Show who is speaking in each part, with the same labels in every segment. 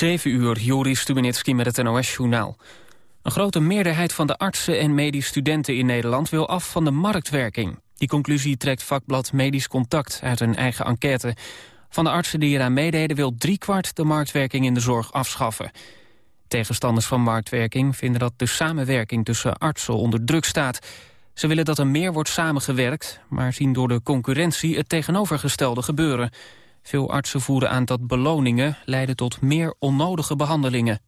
Speaker 1: 7 uur, Joris Stubenitski met het NOS-journaal. Een grote meerderheid van de artsen en medisch studenten in Nederland... wil af van de marktwerking. Die conclusie trekt vakblad Medisch Contact uit een eigen enquête. Van de artsen die eraan meededen wil driekwart de marktwerking in de zorg afschaffen. Tegenstanders van marktwerking vinden dat de samenwerking tussen artsen onder druk staat. Ze willen dat er meer wordt samengewerkt, maar zien door de concurrentie het tegenovergestelde gebeuren. Veel artsen voeren aan dat beloningen leiden tot meer onnodige behandelingen.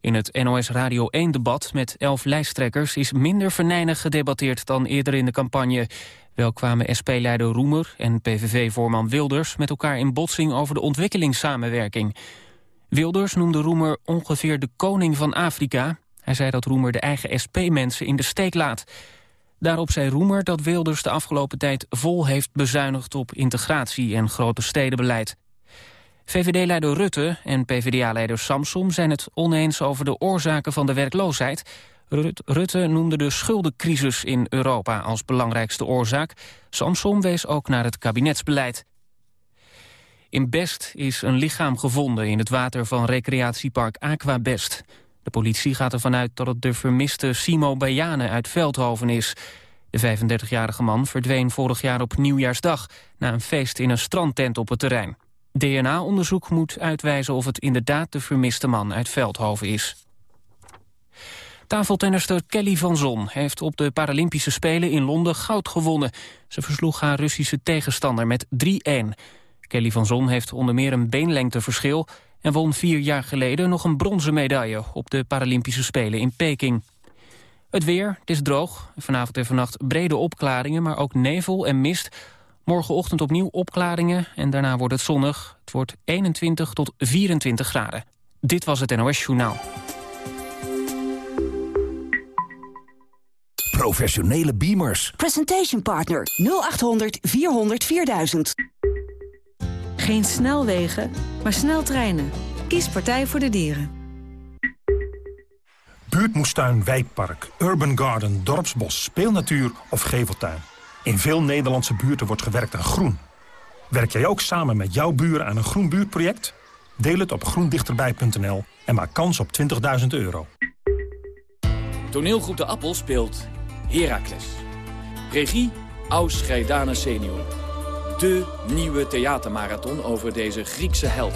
Speaker 1: In het NOS Radio 1-debat met elf lijsttrekkers is minder venijnig gedebatteerd dan eerder in de campagne. Wel kwamen SP-leider Roemer en PVV-voorman Wilders met elkaar in botsing over de ontwikkelingssamenwerking. Wilders noemde Roemer ongeveer de koning van Afrika. Hij zei dat Roemer de eigen SP-mensen in de steek laat. Daarop zei Roemer dat Wilders de afgelopen tijd vol heeft bezuinigd op integratie en grote stedenbeleid. VVD-leider Rutte en PvdA-leider Samsom zijn het oneens over de oorzaken van de werkloosheid. Rutte noemde de schuldencrisis in Europa als belangrijkste oorzaak. Samsom wees ook naar het kabinetsbeleid. In Best is een lichaam gevonden in het water van recreatiepark Aquabest. De politie gaat ervan uit dat het de vermiste Simo Bajane uit Veldhoven is. De 35-jarige man verdween vorig jaar op Nieuwjaarsdag... na een feest in een strandtent op het terrein. DNA-onderzoek moet uitwijzen of het inderdaad de vermiste man uit Veldhoven is. Tafeltennister Kelly van Zon heeft op de Paralympische Spelen in Londen goud gewonnen. Ze versloeg haar Russische tegenstander met 3-1. Kelly van Zon heeft onder meer een beenlengteverschil... en won vier jaar geleden nog een bronzen medaille op de Paralympische Spelen in Peking. Het weer, het is droog. Vanavond en vannacht brede opklaringen, maar ook nevel en mist. Morgenochtend opnieuw opklaringen en daarna wordt het zonnig. Het wordt 21 tot 24 graden. Dit was het NOS Journaal.
Speaker 2: Professionele beamers.
Speaker 3: Presentation Partner 0800 400 4000.
Speaker 4: Geen snelwegen, maar sneltreinen. Kies Partij voor de Dieren.
Speaker 5: Buurtmoestuin, wijkpark, urban garden, dorpsbos, speelnatuur of geveltuin. In veel Nederlandse buurten wordt gewerkt aan groen. Werk jij ook samen met jouw buren aan een groen buurtproject? Deel het op groendichterbij.nl en maak kans op 20.000 euro.
Speaker 6: Toneelgroep De Appel speelt Heracles. Regie Aus Scheidane senior. De nieuwe theatermarathon over deze Griekse held.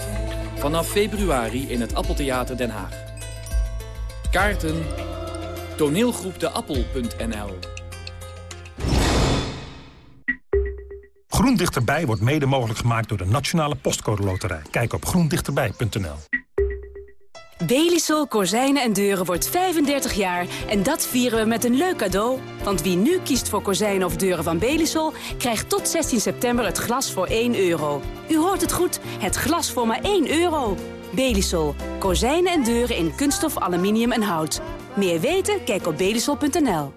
Speaker 6: Vanaf februari in het Appeltheater Den Haag. Kaarten toneelgroepdeappel.nl
Speaker 5: Groen Dichterbij wordt mede mogelijk gemaakt door de Nationale Postcode Loterij. Kijk op groendichterbij.nl.
Speaker 3: Belisol Kozijnen en Deuren wordt 35 jaar en dat vieren we met een leuk cadeau. Want wie nu kiest voor kozijnen of deuren van Belisol... krijgt tot 16 september het glas voor 1 euro. U hoort het goed, het glas voor maar 1 euro. Belisol. Kozijnen en deuren in kunststof, aluminium en hout. Meer weten? Kijk op belisol.nl.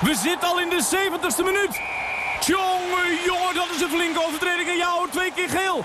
Speaker 7: We zitten al in de 70ste minuut. Jongen, jongen, dat is een flinke overtreding. En jou twee keer geel.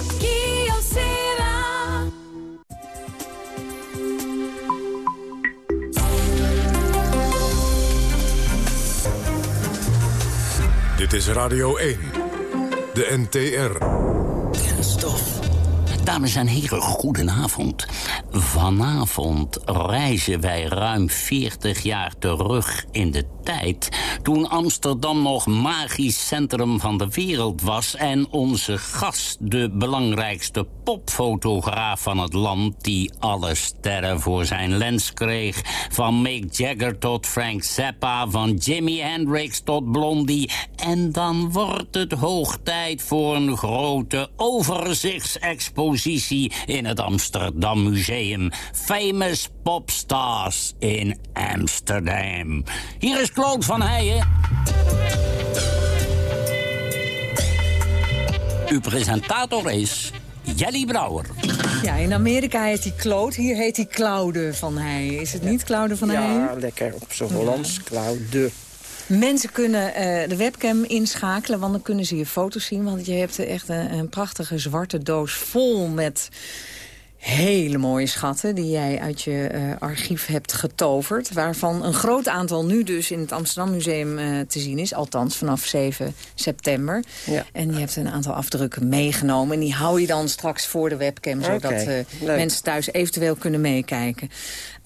Speaker 8: Dit is Radio 1, de NTR.
Speaker 9: Kenstof. Dames en heren, goedenavond. Vanavond reizen wij ruim 40 jaar terug in de tijd... toen Amsterdam nog magisch centrum van de wereld was... en onze gast de belangrijkste popfotograaf van het land... die alle sterren voor zijn lens kreeg. Van Mick Jagger tot Frank Zappa, van Jimi Hendrix tot Blondie. En dan wordt het hoog tijd voor een grote overzichtsexpositie... in het Amsterdam Museum. Famous Popstars in Amsterdam. Hier is Claude van Heijen. Uw presentator is Jelly Brouwer.
Speaker 4: Ja, in Amerika heet hij Claude, hier heet hij Claude van Heijen. Is het niet Claude van Heijen?
Speaker 10: Ja, lekker op zijn Hollands. Claude.
Speaker 4: Mensen kunnen eh, de webcam inschakelen, want dan kunnen ze je foto's zien. Want je hebt echt een, een prachtige zwarte doos vol met hele mooie schatten die jij uit je uh, archief hebt getoverd. Waarvan een groot aantal nu dus in het Amsterdam Museum uh, te zien is. Althans vanaf 7 september.
Speaker 10: Ja.
Speaker 4: En je hebt een aantal afdrukken meegenomen. En die hou je dan straks voor de webcam. Zodat uh,
Speaker 10: leuk.
Speaker 4: mensen thuis eventueel kunnen meekijken.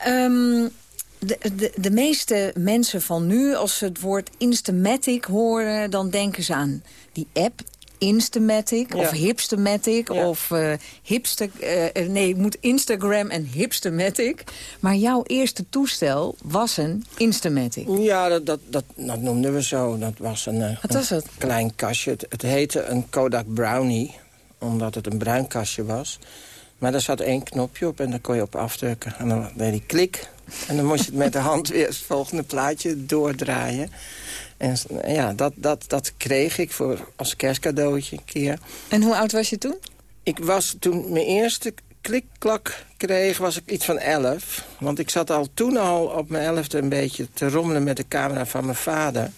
Speaker 4: Um, de, de, de meeste mensen van nu, als ze het woord Instamatic horen... dan denken ze aan die app Instamatic
Speaker 10: Ja.
Speaker 4: of Hipstamatic
Speaker 10: Ja.
Speaker 4: of uh, hipster... Uh, nee, het moet Instagram en Hipstamatic. Maar jouw eerste toestel was een Instamatic.
Speaker 10: Ja, dat, dat, dat, dat noemden we zo. Dat was een,
Speaker 4: Wat was het?
Speaker 10: klein kastje. Het, het heette een Kodak Brownie, omdat het een bruin kastje was. Maar daar zat één knopje op en daar kon je op afdrukken. En dan deed hij klik. En dan moest je het met de hand weer het volgende plaatje doordraaien. En ja, dat, dat, dat kreeg ik voor, als kerstcadeautje een keer.
Speaker 4: En hoe oud was je toen?
Speaker 10: Ik was toen mijn eerste klikklak kreeg, was ik iets van elf. Want ik zat al toen al op mijn elfde een beetje te rommelen met de camera van mijn vader.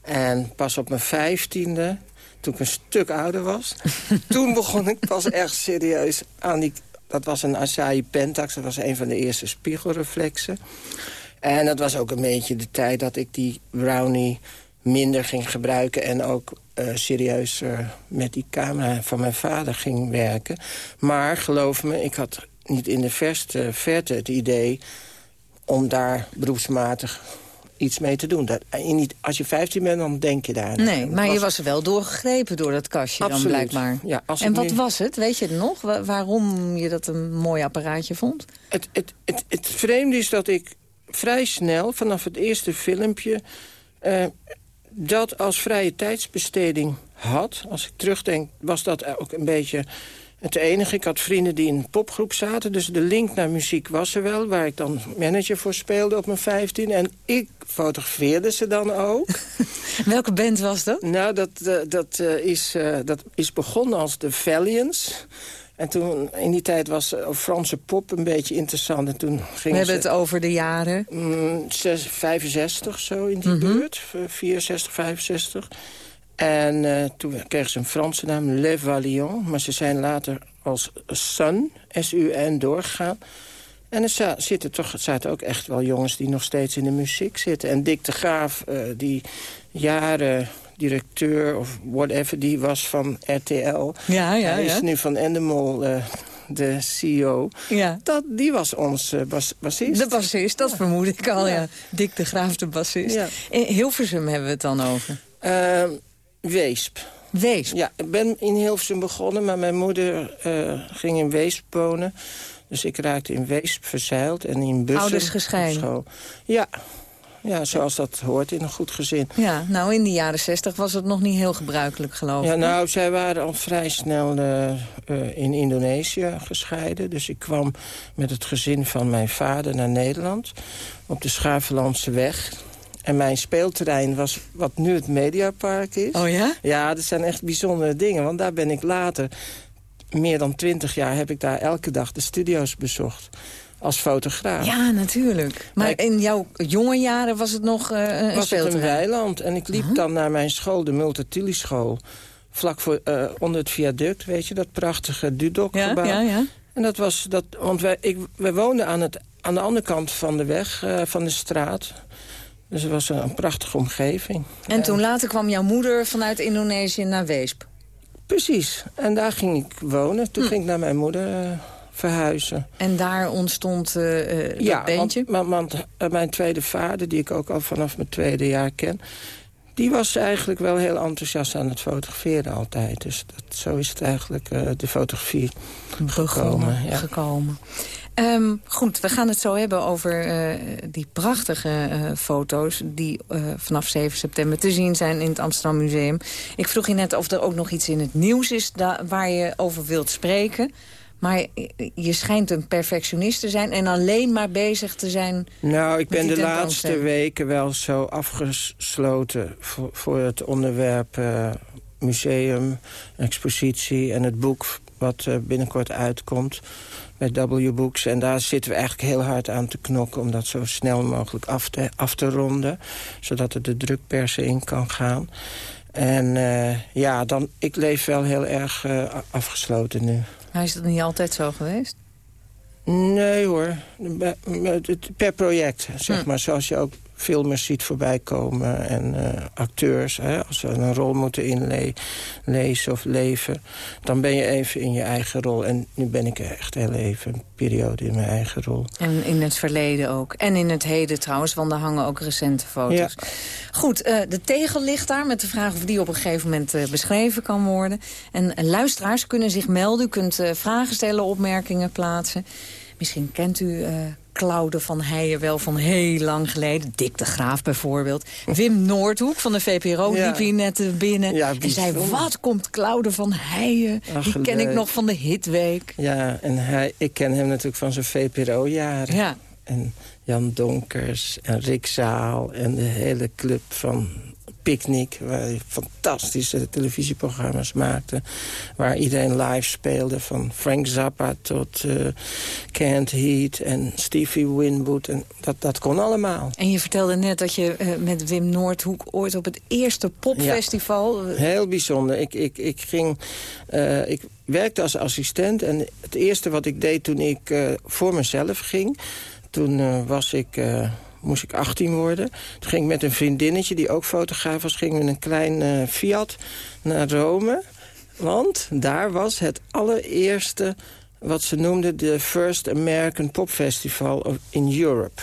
Speaker 10: En pas op mijn vijftiende, toen ik een stuk ouder was... toen begon ik pas echt serieus aan die... Dat was een Asahi Pentax, dat was een van de eerste spiegelreflexen. En dat was ook een beetje de tijd dat ik die Brownie minder ging gebruiken... en ook uh, serieus uh, met die camera van mijn vader ging werken. Maar geloof me, ik had niet in de verste verte het idee... om daar beroepsmatig iets mee te doen. Dat, en niet, als je 15 bent, dan denk je daar.
Speaker 4: Nee, maar was... je was er wel doorgegrepen door dat kastje
Speaker 10: Absoluut.
Speaker 4: dan blijkbaar.
Speaker 10: Ja, als
Speaker 4: en wat
Speaker 10: nu...
Speaker 4: was het? Weet je het nog? Wa waarom je dat een mooi apparaatje vond?
Speaker 10: Het, het, het, het vreemde is dat ik vrij snel, vanaf het eerste filmpje... Uh, dat als vrije tijdsbesteding had. Als ik terugdenk, was dat ook een beetje het enige. Ik had vrienden die in een popgroep zaten. Dus de link naar muziek was er wel. Waar ik dan manager voor speelde op mijn 15. En ik fotografeerde ze dan ook.
Speaker 4: Welke band was dat?
Speaker 10: Nou, dat, uh, dat, uh, is, uh, dat is begonnen als de Valiants. En toen, in die tijd was Franse pop een beetje interessant. En toen
Speaker 4: We
Speaker 10: gingen
Speaker 4: hebben
Speaker 10: ze,
Speaker 4: het over de jaren?
Speaker 10: Mm, 6, 65 zo in die
Speaker 4: Mhm.
Speaker 10: mm -hmm. buurt. 64, 65. En uh, toen kregen ze een Franse naam, Le Valiant. Maar ze zijn later als Sun, S-U-N, doorgegaan. En er zitten toch, zaten ook echt wel jongens die nog steeds in de muziek zitten. En Dick de Graaf, uh, die jaren directeur of whatever, die was van RTL.
Speaker 4: Ja, ja,
Speaker 10: Hij is
Speaker 4: ja.
Speaker 10: nu van Endemol uh, de CEO.
Speaker 4: Ja.
Speaker 10: Dat, die was ons uh, bas bassist.
Speaker 4: De bassist, dat ja. vermoed ik al, ja. Dick de Graaf, de bassist.
Speaker 10: Ja.
Speaker 4: In Hilversum hebben we het dan over?
Speaker 10: Weesp.
Speaker 4: Weesp?
Speaker 10: Ja, ik ben in Hilversum begonnen, maar mijn moeder uh, ging in Weesp wonen. Dus ik raakte in Weesp verzeild en in Bussen.
Speaker 4: Ouders gescheiden?
Speaker 10: Ja. ja, zoals dat hoort in een goed gezin.
Speaker 4: Ja, nou in de jaren zestig was het nog niet heel gebruikelijk, geloof ik.
Speaker 10: Ja, nou, zij waren al vrij snel uh, uh, in Indonesië gescheiden. Dus ik kwam met het gezin van mijn vader naar Nederland. Op de Schavenlandse weg. En mijn speelterrein was wat nu het Mediapark is.
Speaker 4: Oh ja?
Speaker 10: Ja, dat zijn echt bijzondere dingen. Want daar ben ik later, meer dan twintig jaar... heb ik daar elke dag de studio's bezocht. Als fotograaf.
Speaker 4: Ja, natuurlijk. Maar ik, in jouw jonge jaren was het nog uh, een
Speaker 10: was
Speaker 4: speelterrein?
Speaker 10: het een weiland. En ik liep uh -huh. dan naar mijn school, de Multatuli school. Vlak voor, uh, onder het viaduct, weet je, dat prachtige Dudok-gebouw.
Speaker 4: Ja, ja, ja.
Speaker 10: En dat was, dat, want wij, ik, wij woonden aan, het, aan de andere kant van de weg, uh, van de straat... Dus het was een prachtige omgeving.
Speaker 4: En toen later kwam jouw moeder vanuit Indonesië naar Weesp?
Speaker 10: Precies. En daar ging ik wonen. Toen hm. ging ik naar mijn moeder uh, verhuizen.
Speaker 4: En daar ontstond uh, dat
Speaker 10: ja,
Speaker 4: bandje?
Speaker 10: Want, want mijn tweede vader, die ik ook al vanaf mijn tweede jaar ken... die was eigenlijk wel heel enthousiast aan het fotograferen altijd. Dus dat, zo is het eigenlijk de fotografie gekomen.
Speaker 4: Ja. gekomen. Um, goed, we gaan het zo hebben over uh, die prachtige uh, foto's... die uh, vanaf 7 september te zien zijn in het Amsterdam Museum. Ik vroeg je net of er ook nog iets in het nieuws is... waar je over wilt spreken. Maar je schijnt een perfectionist te zijn... en alleen maar bezig te zijn
Speaker 10: Nou, ik ben de laatste weken wel zo afgesloten... voor, voor het onderwerp museum, expositie en het boek wat binnenkort uitkomt bij W Books. En daar zitten we eigenlijk heel hard aan te knokken... om dat zo snel mogelijk af te, af te ronden. Zodat er de drukpersen in kan gaan. En ja, dan, ik leef wel heel erg afgesloten nu.
Speaker 4: Maar is dat niet altijd zo geweest?
Speaker 10: Nee hoor, per project, zeg hm. maar. Zoals je ook filmers ziet voorbij komen en uh, acteurs. Hè, als ze een rol moeten inlezen of leven, dan ben je even in je eigen rol. En nu ben ik echt heel even een periode in mijn eigen rol.
Speaker 4: En in het verleden ook. En in het heden trouwens, want daar hangen ook recente foto's. Ja. Goed, uh, de tegel ligt daar met de vraag of die op een gegeven moment uh, beschreven kan worden. En luisteraars kunnen zich melden. U kunt vragen stellen, opmerkingen plaatsen. Misschien kent u Claude van Heijen wel van heel lang geleden. Dick de Graaf bijvoorbeeld. Wim Noordhoek van de VPRO ja. liep hier net binnen. Ja, en zei, wat komt Claude van Heijen? Die ken ik nog van de Hitweek.
Speaker 10: Ja, en hij, ik ken hem natuurlijk van zijn VPRO-jaren. Ja. En Jan Donkers en Rick Zaal en de hele club van Picnic, waar hij fantastische televisieprogramma's maakte. Waar iedereen live speelde, van Frank Zappa tot uh, Kent Heat en Stevie Winwood. En dat, dat kon allemaal.
Speaker 4: En je vertelde net dat je uh, met Wim Noordhoek ooit op het eerste popfestival...
Speaker 10: Ja, heel bijzonder. Ik, ik, ik ging... Uh, ik werkte als assistent en het eerste wat ik deed toen ik voor mezelf ging... toen was ik moest ik 18 worden. Toen ging ik met een vriendinnetje, die ook fotograaf was... ging met een klein uh, Fiat naar Rome. Want daar was het allereerste wat ze noemden de First American Pop Festival in Europe.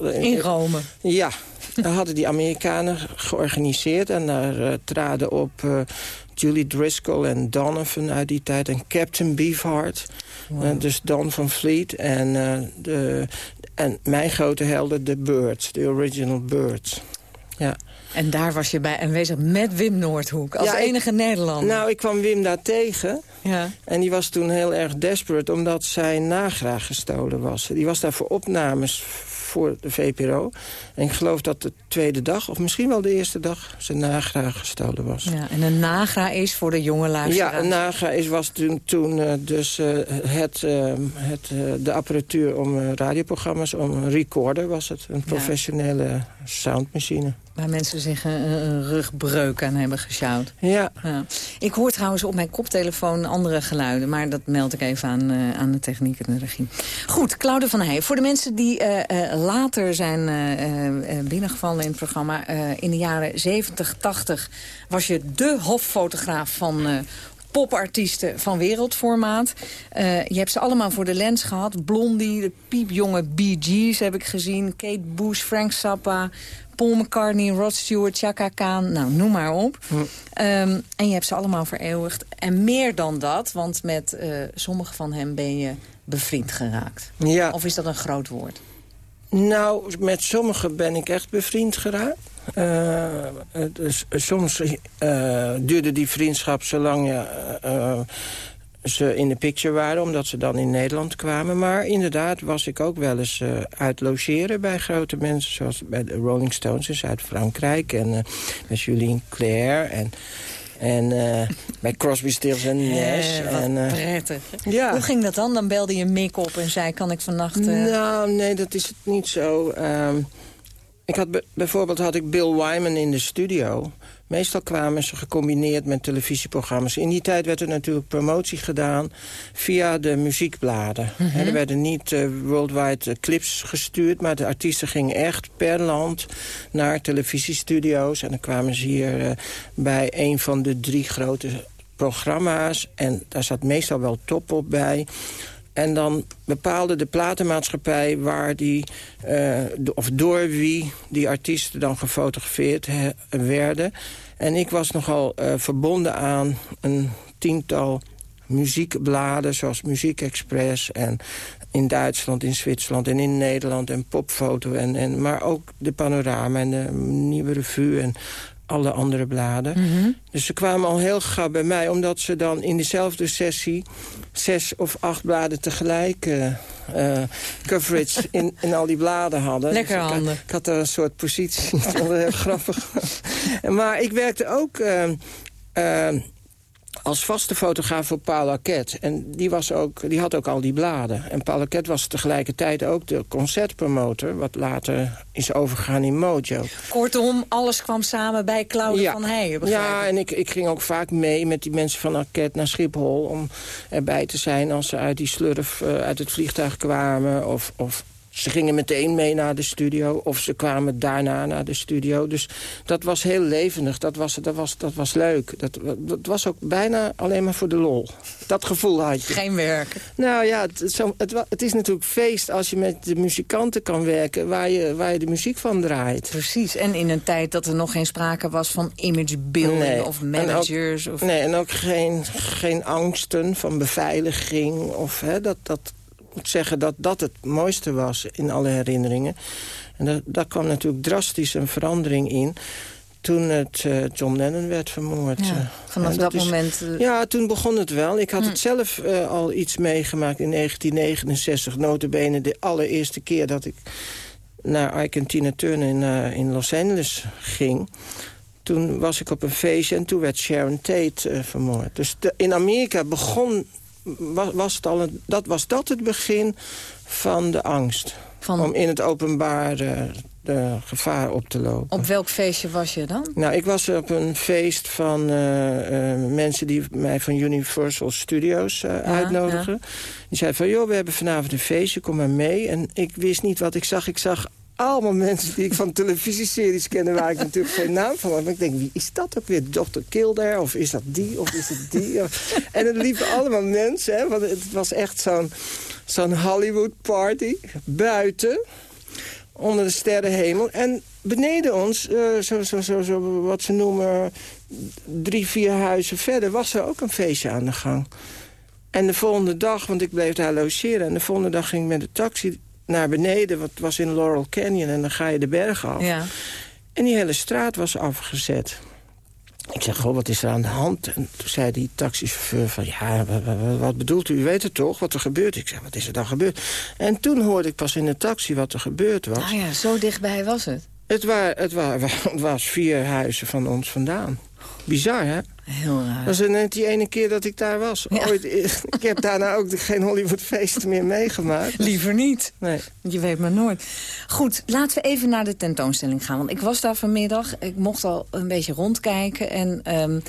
Speaker 4: In Rome?
Speaker 10: Ja, daar hadden die Amerikanen georganiseerd. En daar uh, traden op uh, Julie Driscoll en Donovan uit die tijd. En Captain Beefheart. Wow. dus Don van Fleet. En de, en mijn grote helden, de Birds, de original Birds. Ja.
Speaker 4: En daar was je bij aanwezig met Wim Noordhoek, als enige Nederlander.
Speaker 10: Nou, ik kwam Wim daar tegen. Ja. En die was toen heel erg desperate, omdat zijn nagraag gestolen was. Die was daar voor opnames voor de VPRO. En ik geloof dat de tweede dag, of misschien wel de eerste dag... zijn nagra gestolen was.
Speaker 4: Ja, en een nagra is voor de jonge luisteraars?
Speaker 10: Ja, een nagra is, was toen, toen uh, dus uh, het, uh, het, de apparatuur om radioprogramma's... om een recorder was het, een professionele soundmachine.
Speaker 4: Waar mensen zich een, rugbreuk aan hebben gesjouwd.
Speaker 10: Ja.
Speaker 4: ja. Ik hoor trouwens op mijn koptelefoon andere geluiden. Maar dat meld ik even aan, uh, aan de techniek en de regie. Goed, Claude van Heijen. Voor de mensen die uh, uh, later zijn binnengevallen in het programma... in de jaren 70, 80 was je de hoffotograaf van popartiesten van wereldformaat. Uh, je hebt ze allemaal voor de lens gehad. Blondie, de piepjonge Bee Gees heb ik gezien. Kate Bush, Frank Zappa, Paul McCartney, Rod Stewart, Chaka Khan, nou, noem maar op. Hm. Um, en je hebt ze allemaal vereeuwigd. En meer dan dat, want met uh, sommige van hen ben je bevriend geraakt.
Speaker 10: Ja.
Speaker 4: Of is dat een groot woord?
Speaker 10: Nou, met sommigen ben ik echt bevriend geraakt. Uh, dus, soms uh, duurde die vriendschap zolang je ze in de picture waren, omdat ze dan in Nederland kwamen. Maar inderdaad was ik ook wel eens uh, uit logeren bij grote mensen... zoals bij de Rolling Stones in Zuid-Frankrijk en uh, met Julien Claire... en en uh, bij Crosby, Stills en Nash.
Speaker 4: Eh, en, uh, prettig. Ja. Hoe ging dat dan? Dan belde je Mick op en zei, kan ik vannacht...
Speaker 10: Nou, nee, dat is het niet zo. Um, ik had bijvoorbeeld had ik Bill Wyman in de studio. Meestal kwamen ze gecombineerd met televisieprogramma's. In die tijd werd er natuurlijk promotie gedaan via de muziekbladen. Mhm. er werden niet uh, worldwide clips gestuurd... maar de artiesten gingen echt per land naar televisiestudio's. En dan kwamen ze hier uh, bij een van de drie grote programma's. En daar zat meestal wel top op bij... En dan bepaalde de platenmaatschappij waar die, uh, of door wie die artiesten dan gefotografeerd werden. En ik was nogal uh, verbonden aan een tiental muziekbladen... zoals Muziek Express en in Duitsland, in Zwitserland en in Nederland... en Popfoto, en, en, maar ook de Panorama en de Nieuwe Revue... en alle andere bladen. Mhm. Dus ze kwamen al heel gauw bij mij... omdat ze dan in dezelfde sessie zes of acht bladen tegelijk... Uh, coverage in, in al die bladen hadden.
Speaker 4: Lekker dus handig.
Speaker 10: Ik, had er een soort positie. dat heel grappig. maar ik werkte ook... Uh, als vaste fotograaf voor Paul Arquette. En die, was ook, die had ook al die bladen. En Paul Arquette was tegelijkertijd ook de concertpromotor... wat later is overgegaan in Mojo.
Speaker 4: Kortom, alles kwam samen bij Claude van Heijen,
Speaker 10: Ja, en ik, ik ging ook vaak mee met die mensen van Arquette naar Schiphol... om erbij te zijn als ze uit die slurf uh, uit het vliegtuig kwamen... of, of ze gingen meteen mee naar de studio of ze kwamen daarna naar de studio. Dus dat was heel levendig, dat was, dat was, dat was leuk. Dat, dat was ook bijna alleen maar voor de lol. Dat gevoel had je.
Speaker 4: Geen werk.
Speaker 10: Nou ja, het, zo, het, het, is natuurlijk feest als je met de muzikanten kan werken... Waar je, waar je de muziek van draait.
Speaker 4: Precies, en in een tijd dat er nog geen sprake was van image building of managers.
Speaker 10: En
Speaker 4: ook,
Speaker 10: of... Nee, en ook geen, geen angsten van beveiliging. Of, hè, dat, dat, moet zeggen dat dat het mooiste was in alle herinneringen. En dat, daar kwam natuurlijk drastisch een verandering in toen het uh, John Lennon werd vermoord. Ja,
Speaker 4: eh, vanaf dat, moment... Uh...
Speaker 10: Ja, toen begon het wel. Ik had hm. het zelf uh, al iets meegemaakt in 1969. Notabene de allereerste keer dat ik naar Ike en Tina Turner in, in Los Angeles ging. Toen was ik op een feestje en toen werd Sharon Tate vermoord. Dus de, in Amerika begon was, was het al dat was dat het begin van de angst. Van... Om in het openbaar de, de, gevaar op te lopen.
Speaker 4: Op welk feestje was je dan?
Speaker 10: Nou, ik was op een feest van uh, uh, mensen die mij van Universal Studios uh, uitnodigen. Die zeiden van, joh, we hebben vanavond een feestje, kom maar mee. En ik wist niet wat ik zag. Ik zag allemaal mensen die ik van televisieseries kende... waar ik natuurlijk geen naam van had. Maar ik denk, wie is dat ook weer? Dr. Kildare? Of is dat die? Of is het die? en het liepen allemaal mensen, hè, want het was echt zo'n Hollywood-party. Buiten, onder de sterrenhemel. En beneden ons, uh, zo, zo, zo, zo, wat ze noemen... drie, vier huizen verder, was er ook een feestje aan de gang. En de volgende dag, want ik bleef daar logeren... en de volgende dag ging ik met de taxi naar beneden. Wat was in Laurel Canyon en dan ga je de berg af. Ja. En die hele straat was afgezet. Ik zeg, goh, wat is er aan de hand? En toen zei die taxichauffeur van, ja, wat bedoelt u? U weet het toch, wat er gebeurt? Ik zeg, wat is er dan gebeurd? En toen hoorde ik pas in de taxi wat er gebeurd was.
Speaker 4: Ah ja, zo dichtbij was het.
Speaker 10: Het, waren, het, waren, het was vier huizen van ons vandaan. Bizar, hè?
Speaker 4: Heel raar.
Speaker 10: Dat was net die ene keer dat ik daar was. Ooit, ik heb daarna ook geen Hollywoodfeesten meer meegemaakt.
Speaker 4: Liever niet.
Speaker 10: Nee.
Speaker 4: Je weet maar nooit. Goed, laten we even naar de tentoonstelling gaan. Want ik was daar vanmiddag. Ik mocht al een beetje rondkijken. En um,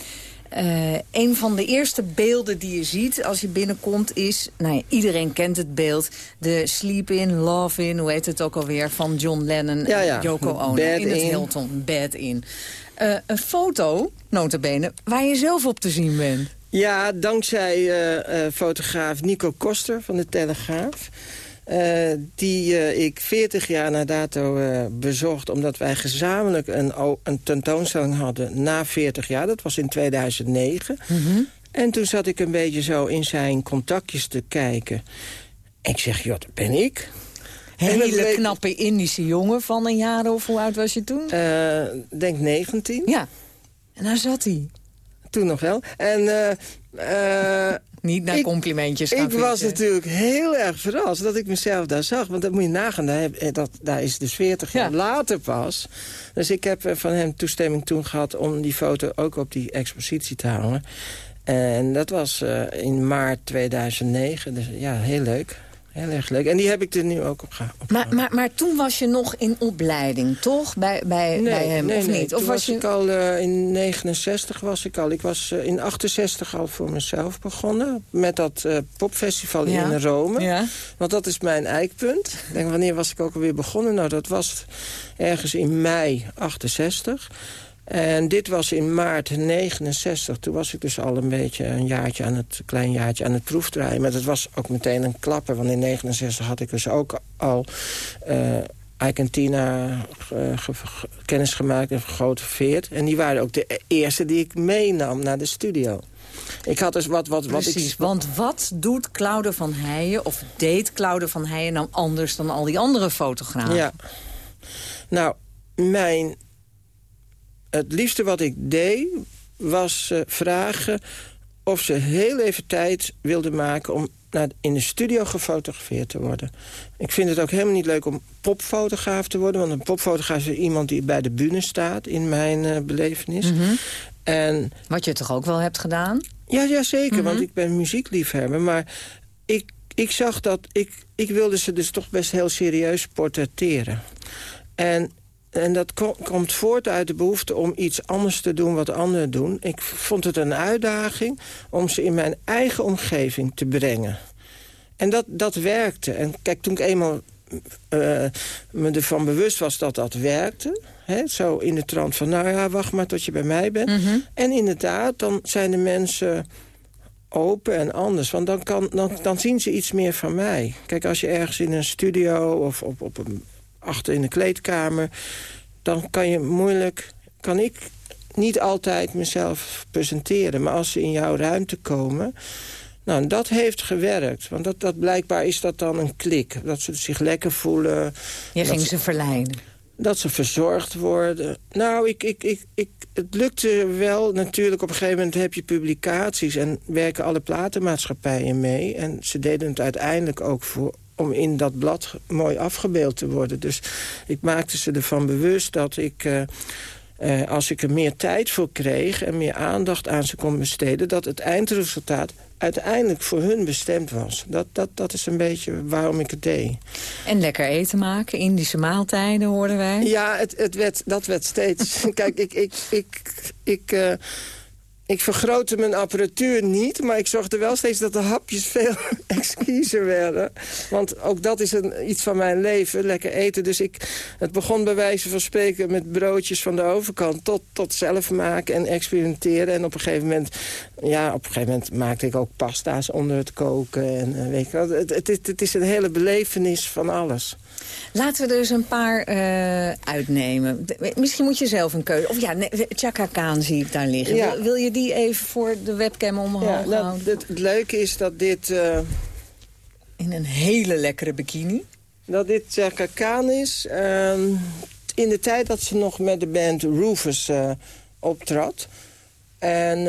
Speaker 4: uh, een van de eerste beelden die je ziet als je binnenkomt is... Nou ja, iedereen kent het beeld. De Sleep In, Love In, hoe heet het ook alweer... van John Lennon en Yoko Ono in het Hilton. Bed In. Uh, een foto, notabene, waar je zelf op te zien bent.
Speaker 10: Ja, dankzij uh, fotograaf Nico Koster van de Telegraaf. Uh, die ik 40 jaar na dato bezocht... omdat wij gezamenlijk een, een, tentoonstelling hadden na 40 jaar. Dat was in 2009. Mm En toen zat ik een beetje zo in zijn contactjes te kijken. Ik zeg, joh, dat ben ik.
Speaker 4: Hele knappe Indische jongen van een jaar of hoe oud was je toen?
Speaker 10: Uh, denk 19.
Speaker 4: Ja. En daar zat hij.
Speaker 10: Toen nog wel. En... Uh,
Speaker 4: Niet naar complimentjes
Speaker 10: Ik, ik was natuurlijk heel erg verrast dat ik mezelf daar zag. Want dat moet je nagaan, daar, dat, daar is dus 40 jaar later pas. Dus ik heb van hem toestemming toen gehad om die foto ook op die expositie te hangen. En dat was uh, in maart 2009. Dus ja, heel leuk. Heel erg leuk. En die heb ik er nu ook op gehad.
Speaker 4: Maar, maar, maar toen was je nog in opleiding, toch? Bij, bij,
Speaker 10: nee,
Speaker 4: bij hem,
Speaker 10: nee,
Speaker 4: of
Speaker 10: nee.
Speaker 4: niet?
Speaker 10: Of toen was, je... ik al uh, in 69 was ik al. Ik was uh, in 68 al voor mezelf begonnen. Met dat uh, popfestival ja. in Rome.
Speaker 4: Ja.
Speaker 10: Want dat is mijn eikpunt. Ik denk, wanneer was ik ook alweer begonnen? Nou, dat was ergens in mei 68. En dit was in maart 69. Toen was ik dus al een beetje een jaartje aan het, klein jaartje aan het proefdraaien. Maar dat was ook meteen een klapper. Want in 69 had ik dus ook al uh, Ike en Tina uh, kennis gemaakt en gefotografeerd. En die waren ook de eerste die ik meenam naar de studio. Ik had dus wat... wat, wat
Speaker 4: Precies,
Speaker 10: ik...
Speaker 4: want wat doet Claude van Heijen... of deed Claude van Heijen nou anders dan al die andere fotografen?
Speaker 10: Ja. Nou, mijn het liefste wat ik deed was uh, vragen of ze heel even tijd wilden maken... om naar, in de studio gefotografeerd te worden. Ik vind het ook helemaal niet leuk om popfotograaf te worden... want een popfotograaf is iemand die bij de bühne staat... in mijn uh, belevenis.
Speaker 4: Mhm.
Speaker 10: en,
Speaker 4: Wat je toch ook wel hebt gedaan?
Speaker 10: Ja, ja zeker,
Speaker 4: Mhm.
Speaker 10: want ik ben muziekliefhebber. Maar ik, ik zag dat... Ik, ik wilde ze dus toch best heel serieus portretteren. En en dat ko- komt voort uit de behoefte om iets anders te doen wat anderen doen. Ik vond het een uitdaging om ze in mijn eigen omgeving te brengen. En dat, dat werkte. En kijk, toen ik eenmaal eh, me ervan bewust was dat dat werkte... Hè, zo in de trant van, nou ja, wacht maar tot je bij mij bent. En inderdaad, dan zijn de mensen open en anders. Want dan, kan, dan, dan zien ze iets meer van mij. Kijk, als je ergens in een studio of op, op een, achter in de kleedkamer... dan kan je moeilijk... kan ik niet altijd mezelf presenteren. Maar als ze in jouw ruimte komen... Nou, dat heeft gewerkt. Want dat, dat blijkbaar is dat dan een klik. Dat ze zich lekker voelen.
Speaker 4: Je ging
Speaker 10: ze-
Speaker 4: ze verleiden.
Speaker 10: dat ze verzorgd worden. Nou, ik, ik, ik, ik, het lukte wel. Natuurlijk, op een gegeven moment heb je publicaties... en werken alle platenmaatschappijen mee. En ze deden het uiteindelijk ook voor om in dat blad mooi afgebeeld te worden. Dus ik maakte ze ervan bewust dat ik... eh, eh, als ik er meer tijd voor kreeg en meer aandacht aan ze kon besteden... dat het eindresultaat uiteindelijk voor hun bestemd was. Dat, dat, dat is een beetje waarom ik het deed.
Speaker 4: En lekker eten maken, Indische maaltijden hoorden wij.
Speaker 10: Ja, het, het werd, dat werd steeds... Kijk, ik, ik, ik, ik, eh, ik vergrootte mijn apparatuur niet... maar ik zorgde wel steeds dat de hapjes veel exquiezer werden. Want ook dat is een, iets van mijn leven, lekker eten. Dus ik, het begon bij wijze van spreken met broodjes van de overkant... tot, tot zelf maken en experimenteren. En op een gegeven moment... Ja, op een gegeven moment maakte ik ook pasta's onder het koken. En, eh, weet je het, het, het is een hele belevenis van alles.
Speaker 4: Laten we er eens een paar eh, uitnemen. De- Misschien moet je zelf een keuze... Of ja, nee, Chaka Khan zie ik daar liggen.
Speaker 10: Ja.
Speaker 4: Wil, wil je die even voor de webcam omhoog
Speaker 10: Ja, nou,
Speaker 4: houden?
Speaker 10: het, het leuke is dat dit... eh,
Speaker 4: In een hele lekkere bikini.
Speaker 10: dat dit Chaka Khan is. ehm, in de tijd dat ze nog met de band Rufus eh, optrad. En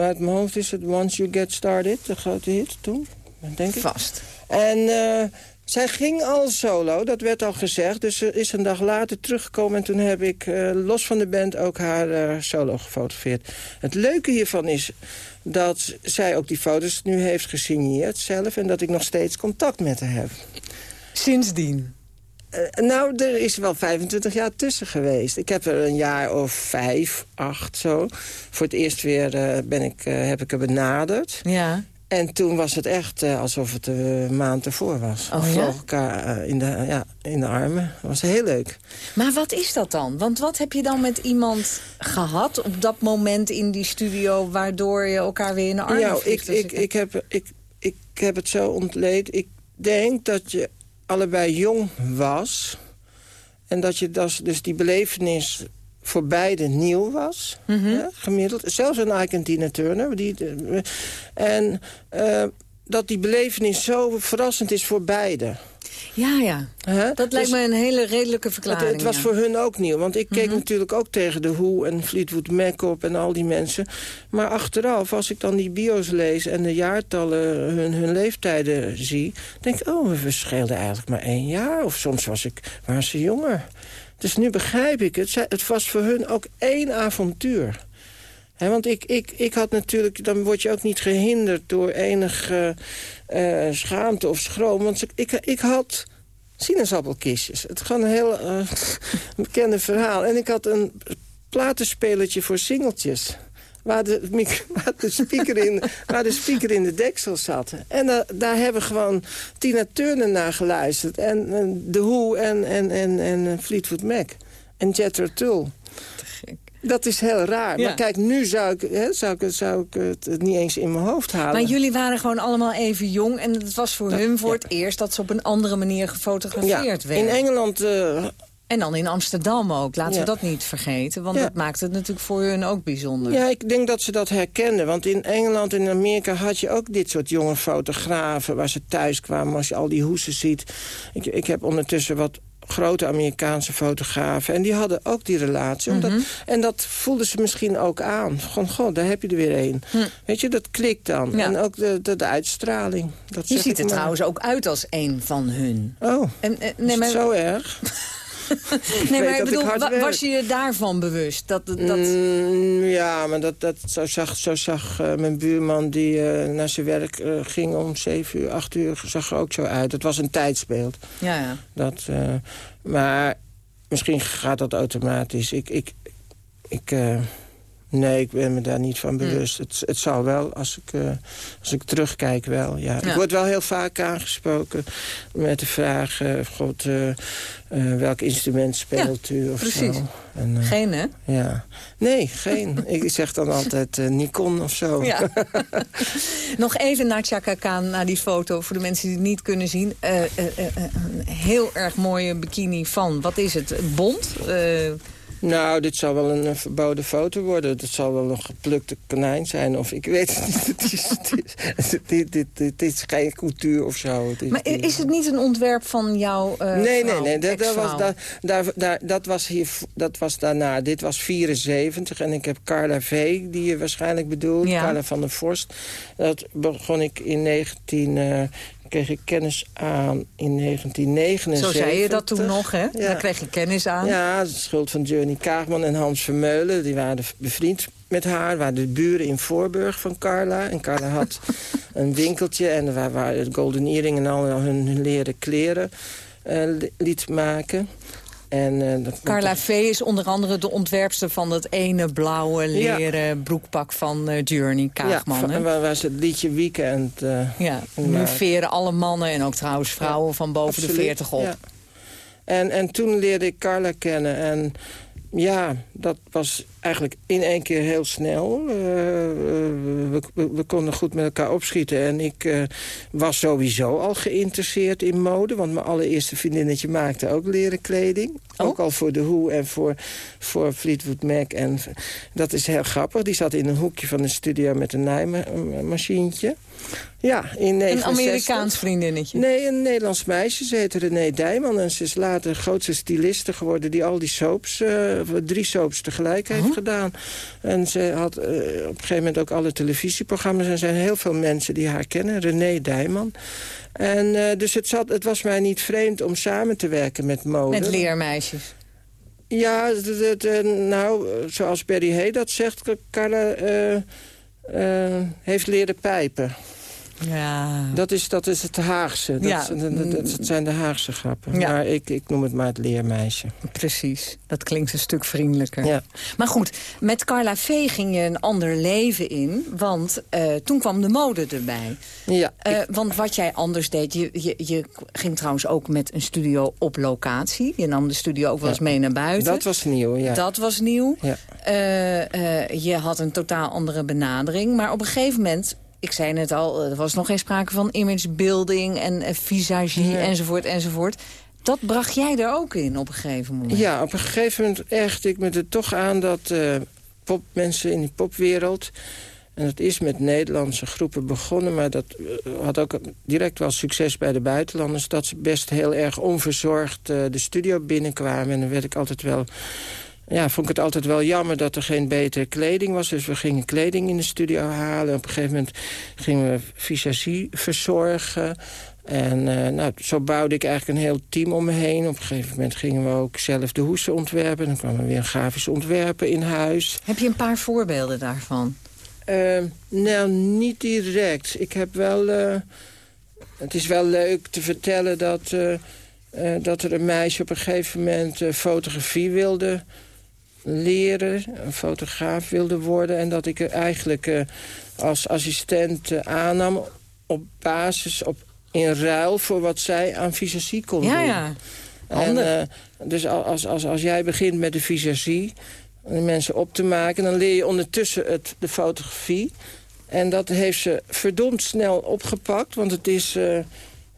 Speaker 10: uit mijn hoofd is het Once You Get Started, de grote hit toen, denk ik.
Speaker 4: Vast.
Speaker 10: En zij ging al solo, dat werd al gezegd. Dus ze is een dag later teruggekomen en toen heb ik eh, los van de band ook haar eh, solo gefotografeerd. Het leuke hiervan is dat zij ook die foto's nu heeft gesigneerd zelf... en dat ik nog steeds contact met haar heb.
Speaker 4: Sindsdien?
Speaker 10: Eh, nou, er is wel 25 jaar tussen geweest. Ik heb er een jaar of vijf, acht zo. Voor het eerst weer ben ik, heb ik haar benaderd.
Speaker 4: Ja.
Speaker 10: En toen was het echt eh, alsof het een maand ervoor was.
Speaker 4: Oh,
Speaker 10: We
Speaker 4: ja?
Speaker 10: elkaar eh, in, de, ja, in de armen. Dat was heel leuk.
Speaker 4: Maar wat is dat dan? Want wat heb je dan met iemand gehad op dat moment in die studio... waardoor je elkaar weer in de armen
Speaker 10: Ja, ik,
Speaker 4: vliegt? Dus
Speaker 10: ik, ik, heb, ik, ik heb het zo ontleed. Ik denk dat je allebei jong was. En dat je dus, dus die belevenis voor beide nieuw was.
Speaker 4: Mhm.
Speaker 10: hè, gemiddeld. Zelfs een Ike en Tina Turner. Die, eh, en eh, dat die belevenis zo verrassend is voor beide.
Speaker 4: Ja, ja. Dat lijkt
Speaker 10: Dus-
Speaker 4: me een hele redelijke verklaring.
Speaker 10: het was
Speaker 4: ja.
Speaker 10: voor hun ook nieuw. Want ik keek
Speaker 4: Mhm.
Speaker 10: natuurlijk ook tegen de Who en Fleetwood Mac op en al die mensen. Maar achteraf, als ik dan die bio's lees en de jaartallen, hun, hun leeftijden zie... denk ik, oh, we verschilden eigenlijk maar één jaar. Of soms was ik, waren ze jonger. Dus nu begrijp ik het. Het was voor hun ook één avontuur. Hè, want ik, ik, ik had natuurlijk, dan word je ook niet gehinderd door enige eh, schaamte of schroom. Want ik, ik, ik had sinaasappelkistjes. Het is gewoon een heel eh, bekende verhaal. En ik had een platenspelertje voor singeltjes. Waar de, waar, de speaker in, waar de speaker in de deksel zat. En da- daar hebben gewoon Tina Turner naar geluisterd. En eh, The Who en, en, en, en eh, Fleetwood Mac. En Jethro Tull. Dat is heel raar.
Speaker 4: Ja.
Speaker 10: Maar kijk, nu zou ik, hè, zou ik, het- zou ik het niet eens in mijn hoofd halen.
Speaker 4: Maar jullie waren gewoon allemaal even jong... en het was voor hun voor het eerst dat ze op een andere manier gefotografeerd
Speaker 10: ja,
Speaker 4: werden.
Speaker 10: in Engeland... eh,
Speaker 4: En dan in Amsterdam ook, laten
Speaker 10: Ja.
Speaker 4: we dat niet vergeten. Want
Speaker 10: Ja.
Speaker 4: dat maakt het natuurlijk voor hun ook bijzonder.
Speaker 10: Ja, ik denk dat ze dat herkenden. Want in Engeland en Amerika had je ook dit soort jonge fotografen... waar ze thuis kwamen, als je al die hoesen ziet. Ik, ik heb ondertussen wat grote Amerikaanse fotografen. En die hadden ook die relatie. Omdat,
Speaker 4: Mhm.
Speaker 10: En dat voelden ze misschien ook aan. Gewoon, goh, daar heb je er weer een.
Speaker 4: Hm.
Speaker 10: Weet je, dat klikt dan.
Speaker 4: Ja.
Speaker 10: En ook de, de, de uitstraling. Dat
Speaker 4: Je ziet er
Speaker 10: maar.
Speaker 4: trouwens ook uit als een van hun.
Speaker 10: Oh,
Speaker 4: En, eh, nee, maar,
Speaker 10: zo erg?
Speaker 4: nee, maar ik bedoel,
Speaker 10: hard
Speaker 4: wa-
Speaker 10: werk.
Speaker 4: was je je daarvan bewust? Dat, dat,
Speaker 10: Mm, ja, maar dat, dat, zo zag, zo zag eh, mijn buurman die eh, naar zijn werk eh, ging om 7 uur, 8 uur, zag er ook zo uit. Het was een tijdsbeeld.
Speaker 4: ja, ja.
Speaker 10: Dat, maar misschien gaat dat automatisch. Ik, ik, ik, nee, ik ben me daar niet van bewust. Het, het zal wel, als ik, eh, als ik terugkijk wel. Ja.
Speaker 4: Ja.
Speaker 10: Ik word wel heel vaak aangesproken met de vraag... eh, God, eh, welk instrument speelt u of
Speaker 4: precies.
Speaker 10: zo. En,
Speaker 4: Geen, hè?
Speaker 10: ja. Nee, geen. ik zeg dan altijd Nikon of zo.
Speaker 4: Ja. Nog even naar Chaka Khan, naar die foto. Voor de mensen die het niet kunnen zien. Een heel erg mooie bikini van, wat is het, bont?
Speaker 10: Nou, dit zal wel een, eh, verboden foto worden. Het zal wel een geplukte konijn zijn. Of ik weet het niet. Het is, het is, het is, geen cultuur of zo. Is,
Speaker 4: maar is het niet een ontwerp van jouw eh
Speaker 10: nee,
Speaker 4: vrouw,
Speaker 10: nee, nee. Dat, dat, was, daar, daar, dat, was hier, dat was daarna. Dit was 74 en ik heb Carla V, die je waarschijnlijk bedoelt.
Speaker 4: Ja.
Speaker 10: Carla van der Vorst. Dat begon ik in 19... eh, kreeg ik kennis aan in 1979.
Speaker 4: Zo zei je dat toen nog, hè?
Speaker 10: Ja.
Speaker 4: Daar kreeg je kennis aan.
Speaker 10: Ja, de schuld van Journey Kaagman en Hans Vermeulen. Die waren bevriend met haar. waren de buren in Voorburg van Carla. En Carla had een winkeltje en waar waren de Golden Earring en al hun, hun leren kleren eh, li- liet maken. En, eh, dat
Speaker 4: Carla V is onder andere de ontwerpster van dat ene blauwe
Speaker 10: Ja.
Speaker 4: leren broekpak van eh, Journey Kaagman.
Speaker 10: Ja, waar, waar ze het liedje Weekend... eh,
Speaker 4: Ja, nu veren alle mannen en ook trouwens vrouwen van boven de
Speaker 10: Absoluut,
Speaker 4: 40 op.
Speaker 10: ja. En, en toen leerde ik Carla kennen. En ja, dat was eigenlijk in één keer heel snel. Eh, we, we, we konden goed met elkaar opschieten. En ik eh, was sowieso al geïnteresseerd in mode. Want mijn allereerste vriendinnetje maakte ook leren kleding.
Speaker 4: Oh.
Speaker 10: Ook al voor de Who en voor, voor Fleetwood Mac. En dat is heel grappig. Die zat in een hoekje van de studio met een naaimachientje. Ja, in
Speaker 4: Een
Speaker 10: 69.
Speaker 4: Amerikaans vriendinnetje.
Speaker 10: Nee, een Nederlands meisje. Ze heette René Dijman. En ze is later de grootste styliste geworden... die al die soaps, eh, drie soaps tegelijk heeft gedaan. En ze had eh, op een gegeven moment ook alle televisieprogramma's. En er zijn heel veel mensen die haar kennen. René Dijman. En eh, dus het, zat, het was mij niet vreemd om samen te werken met mode.
Speaker 4: Met leermeisjes.
Speaker 10: Ja, nou, zoals Berry Hay dat zegt... Carla heeft leren pijpen.
Speaker 4: Ja.
Speaker 10: Dat is, dat is het Haagse. Dat,
Speaker 4: Ja.
Speaker 10: is- dat, dat, dat zijn de Haagse grappen.
Speaker 4: Ja.
Speaker 10: Maar ik, ik noem het maar het leermeisje.
Speaker 4: Precies, dat klinkt een stuk vriendelijker.
Speaker 10: Ja.
Speaker 4: Maar goed, met Carla V ging je een ander leven in, want eh, toen kwam de mode erbij.
Speaker 10: Ja,
Speaker 4: Eh,
Speaker 10: ik-
Speaker 4: want wat jij anders deed, je, je, je ging trouwens ook met een studio op locatie. Je nam de studio ook wel eens mee naar buiten.
Speaker 10: dat was nieuw, ja.
Speaker 4: Dat was nieuw.
Speaker 10: Ja.
Speaker 4: Eh, je had een totaal andere benadering. Maar op een gegeven moment, ik zei net al... er was nog geen sprake van image building en eh, visagie enzovoort enzovoort. Dat bracht jij er ook in op een gegeven moment.
Speaker 10: ja, op een gegeven moment ergde ik me er toch aan... dat eh, popmensen in die popwereld... en dat is met Nederlandse groepen begonnen... maar dat eh, had ook direct wel succes bij de buitenlanders... dat ze best heel erg onverzorgd eh, de studio binnenkwamen. En dan werd ik altijd wel... Ja, vond ik het altijd wel jammer dat er geen betere kleding was. Dus we gingen kleding in de studio halen. Op een gegeven moment gingen we visagie verzorgen. En eh, nou, zo bouwde ik eigenlijk een heel team om me heen. Op een gegeven moment gingen we ook zelf de hoesen ontwerpen. Dan kwamen weer grafische ontwerpen in huis.
Speaker 4: Heb je een paar voorbeelden daarvan?
Speaker 10: Eh, nou, niet direct. Ik heb wel... eh, het is wel leuk te vertellen dat, eh, dat er een meisje op een gegeven moment fotografie wilde leren. Een fotograaf wilde worden. En dat ik er eigenlijk eh, als assistent eh, aannam op basis, op, in ruil voor wat zij aan visagie kon
Speaker 4: Ja,
Speaker 10: doen.
Speaker 4: ja.
Speaker 10: En, eh, dus als, als, als jij begint met de visagie, de mensen op te maken... dan leer je ondertussen het, de fotografie. En dat heeft ze verdomd snel opgepakt. Want het is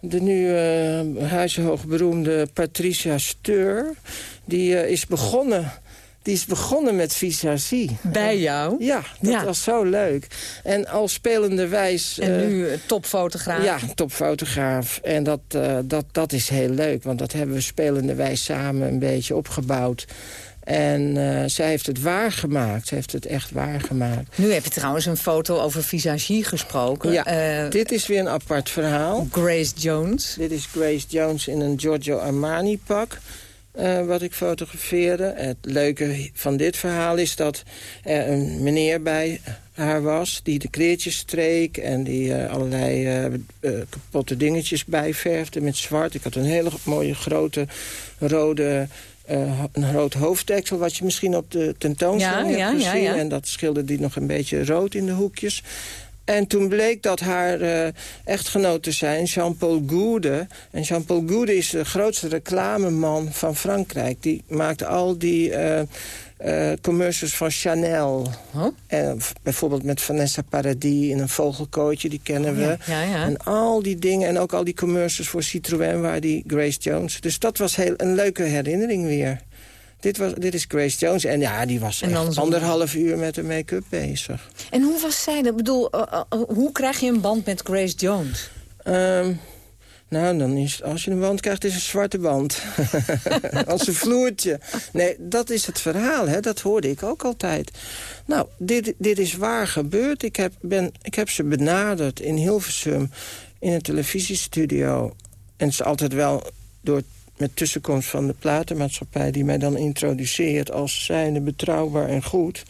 Speaker 10: de nu uh, huizenhoog beroemde Patricia Steur. Die uh, is begonnen die is begonnen met visagie.
Speaker 4: Bij jou?
Speaker 10: Ja, dat
Speaker 4: Ja.
Speaker 10: was zo leuk. En al spelende wijs...
Speaker 4: En
Speaker 10: eh,
Speaker 4: nu eh, topfotograaf.
Speaker 10: ja, topfotograaf. En dat, eh, dat, dat is heel leuk, want dat hebben we spelende wijs samen een beetje opgebouwd. En eh, zij heeft het waargemaakt. Ze heeft het echt waargemaakt.
Speaker 4: Nu heb je trouwens een foto over visagie gesproken.
Speaker 10: Ja,
Speaker 4: Eh,
Speaker 10: dit is weer een apart verhaal.
Speaker 4: Grace Jones.
Speaker 10: Dit is Grace Jones in een Giorgio Armani pak. Eh, wat ik fotografeerde. Het leuke van dit verhaal is dat er een meneer bij haar was... die de kleertjes streek en die eh, allerlei eh, kapotte dingetjes bijverfde met zwart. Ik had een hele mooie grote rode... een rood hoofddeksel, wat je misschien op de tentoonstelling
Speaker 4: Ja,
Speaker 10: hebt
Speaker 4: ja,
Speaker 10: gezien.
Speaker 4: ja.
Speaker 10: En dat schilderde die nog een beetje rood in de hoekjes. En toen bleek dat haar eh, echtgenoot te zijn, Jean-Paul Goude. En Jean-Paul Goude is de grootste reclameman van Frankrijk. Die maakte al die eh, eh, commercials van Chanel.
Speaker 4: Oh.
Speaker 10: En bijvoorbeeld met Vanessa Paradis in een vogelkootje, die kennen we.
Speaker 4: Ja, ja, ja.
Speaker 10: En al die dingen, en ook al die commercials voor Citroën... waar die Grace Jones... Dus dat was heel, een leuke herinnering weer. Dit, was, dit is Grace Jones. En ja, die was echt anderhalf uur met de make-up bezig.
Speaker 4: En hoe was zij? dat? Ik bedoel, eh, eh, eh, hoe krijg je een band met Grace Jones?
Speaker 10: Ehm, nou, dan is, als je een band krijgt, is het een zwarte band. als een vloertje. Nee, dat is het verhaal, hè? dat hoorde ik ook altijd. Nou, dit, dit is waar gebeurd. Ik heb, ben, ik heb ze benaderd in Hilversum in een televisiestudio. En het is altijd wel door, met tussenkomst van de platenmaatschappij... die mij dan introduceert als zijnde betrouwbaar en goed.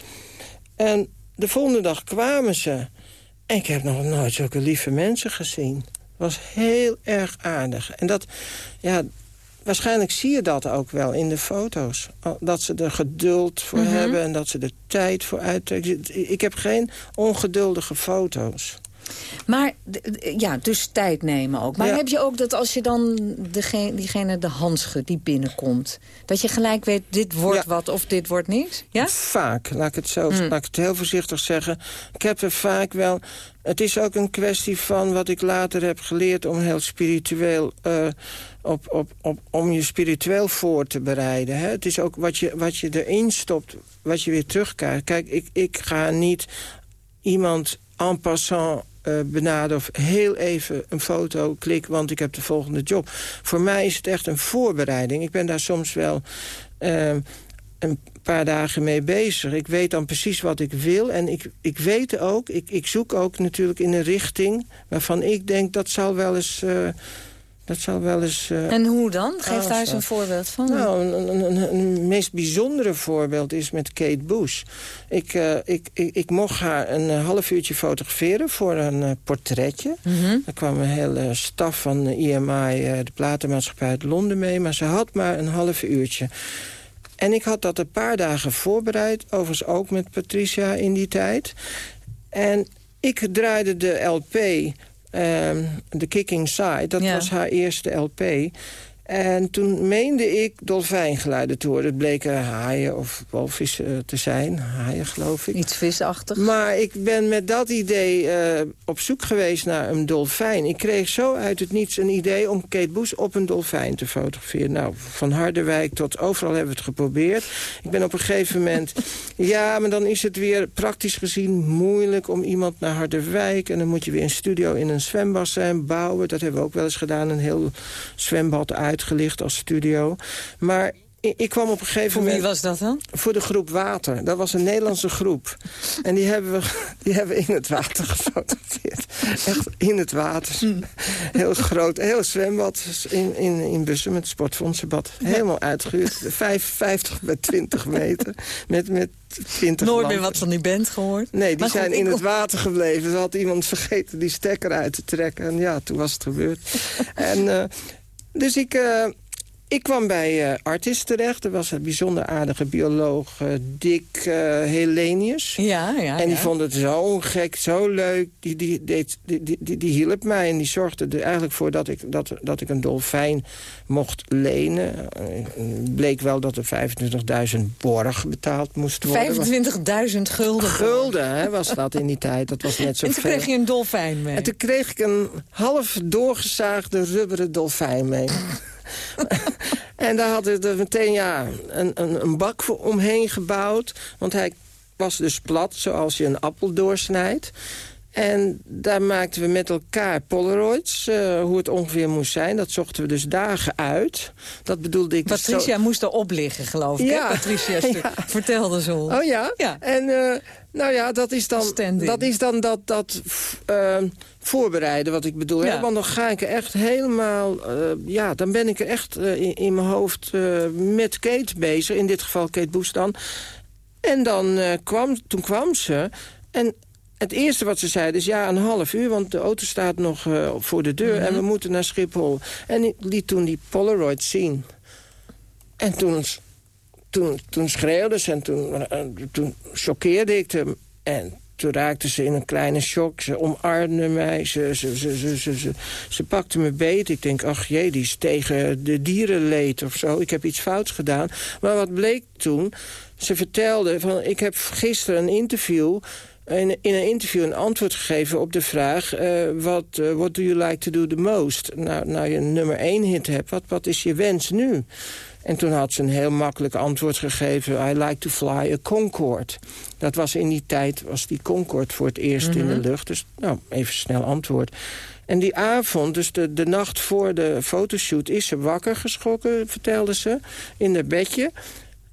Speaker 10: En de volgende dag kwamen ze... En ik heb nog nooit zulke lieve mensen gezien. was heel erg aardig. En dat, ja, waarschijnlijk zie je dat ook wel in de foto's. Dat ze er geduld voor
Speaker 4: Mhm.
Speaker 10: hebben en dat ze er tijd voor uittrekken. Ik heb geen ongeduldige foto's.
Speaker 4: Maar ja, dus tijd nemen ook. Maar
Speaker 10: Ja.
Speaker 4: heb je ook dat als je dan degene, diegene de hand schudt die binnenkomt... dat je gelijk weet, dit wordt
Speaker 10: Ja.
Speaker 4: wat of dit wordt niks? Ja?
Speaker 10: Vaak, laat ik, het zo,
Speaker 4: Mm.
Speaker 10: laat ik het heel voorzichtig zeggen. Ik heb er vaak wel... Het is ook een kwestie van wat ik later heb geleerd... om heel spiritueel... eh, op, op, op, om je spiritueel voor te bereiden. Hè? Het is ook wat je, wat je erin stopt, wat je weer terugkrijgt. Kijk, ik, ik ga niet iemand en passant eh benaderen... of heel even een foto klik, want ik heb de volgende job. Voor mij is het echt een voorbereiding. Ik ben daar soms wel... eh, een paar dagen mee bezig. Ik weet dan precies wat ik wil. En ik, ik weet ook, ik, ik zoek ook natuurlijk in een richting... waarvan ik denk, dat zal wel eens... eh, dat zal wel eens eh,
Speaker 4: En hoe dan? Geef daar eens
Speaker 10: zo.
Speaker 4: een voorbeeld van.
Speaker 10: nou, een, een, een, een meest bijzondere voorbeeld is met Kate Bush. Ik, eh, ik, ik, ik mocht haar een eh, half uurtje fotograferen voor een eh, portretje.
Speaker 4: Mhm.
Speaker 10: Er kwam een hele staf van de EMI, eh, de platenmaatschappij uit Londen mee... maar ze had maar een half uurtje. En ik had dat een paar dagen voorbereid. Overigens ook met Patricia in die tijd. En ik draaide de LP, ehm The Kicking Side. Dat
Speaker 4: Ja.
Speaker 10: was haar eerste LP. En toen meende ik dolfijngeluiden te horen. Het bleken haaien of walvissen te zijn. Haaien, geloof ik.
Speaker 4: Iets visachtig.
Speaker 10: Maar ik ben met dat idee eh, op zoek geweest naar een dolfijn. Ik kreeg zo uit het niets een idee om Kate Bush op een dolfijn te fotograferen. Nou, van Harderwijk tot overal hebben we het geprobeerd. Ik ben op een gegeven moment... ja, maar dan is het weer praktisch gezien moeilijk om iemand naar Harderwijk... en dan moet je weer een studio in een zwembassin bouwen. Dat hebben we ook wel eens gedaan, een heel zwembad uitgelicht als studio. Maar ik, kwam op een gegeven
Speaker 4: Voor
Speaker 10: moment...
Speaker 4: wie was dat dan?
Speaker 10: Voor de groep Water. Dat was een Nederlandse groep. En die hebben we, die hebben in het water gefotografeerd. Echt in het water. Heel groot. Heel zwembad in, in, in Bussen met het sportfondsenbad. Helemaal uitgehuurd. Vijf, 50 bij 20 meter. Met, met 20
Speaker 4: Nooit meer wat van die band gehoord.
Speaker 10: Nee, die
Speaker 4: Maar
Speaker 10: zijn in het water gebleven. Er had iemand vergeten die stekker uit te trekken. En ja, toen was het gebeurd. en, eh, dus ik, eh, ik kwam bij Artis terecht. Er was een bijzonder aardige bioloog, eh, Dick eh, Helenius.
Speaker 4: Ja, ja,
Speaker 10: En die
Speaker 4: ja.
Speaker 10: vond het zo gek, zo leuk. Die, die, deed, die, die, die, die hielp mij en die zorgde er eigenlijk voor dat ik, dat, dat ik een dolfijn mocht lenen. Bleek wel dat er 25.000 borg betaald moest worden.
Speaker 4: 25.000 gulden.
Speaker 10: Gulden hè, was dat in die tijd. Dat was net zo
Speaker 4: En toen kreeg je een dolfijn mee.
Speaker 10: En toen kreeg ik een half doorgezaagde rubberen dolfijn mee. En daar hadden we meteen ja, een, een, een bak voor omheen gebouwd. Want hij was dus plat, zoals je een appel doorsnijdt. En daar maakten we met elkaar polaroids, uh, hoe het ongeveer moest zijn. Dat zochten we dus dagen uit. Dat bedoelde ik...
Speaker 4: Dus Patricia
Speaker 10: zo...
Speaker 4: moest erop liggen, geloof ik. Ja. Patricia ja. vertelde zo.
Speaker 10: Oh ja?
Speaker 4: ja.
Speaker 10: En uh, nou ja, dat is dan dat, is dan dat, dat uh, voorbereiden wat ik bedoel. Ja. Want dan ga ik er echt helemaal... ja, dan ben ik er echt in, in, mijn hoofd met Kate bezig. In dit geval Kate Boes dan. En dan kwam, toen kwam ze... En het eerste wat ze zeiden is ja, een half uur, want de auto staat nog uh, voor de deur... en we mhm. moeten naar Schiphol. En ik liet toen die Polaroid zien. En toen, toen, toen schreeuwde ze en toen, uh, toen choqueerde ik hem. En toen raakte ze in een kleine shock. Ze omarmde mij, ze, ze, ze, ze, ze, ze, ze pakte me beet. Ik denk, ach jee, die is tegen de dierenleed of zo. Ik heb iets fouts gedaan. Maar wat bleek toen? Ze vertelde, van, ik heb gisteren een interview in, in een interview een antwoord gegeven op de vraag... Uh, wat uh, what do you like to do the most? Nou, nou je een nummer één hit hebt, wat, wat is je wens nu? En toen had ze een heel makkelijk antwoord gegeven. I like to fly a Concorde. Dat was in die tijd, was die Concorde voor het eerst in de mhm. lucht. Dus nou, even snel antwoord. En die avond, dus de, de nacht voor de fotoshoot... is ze wakker geschrokken, vertelde ze, in haar bedje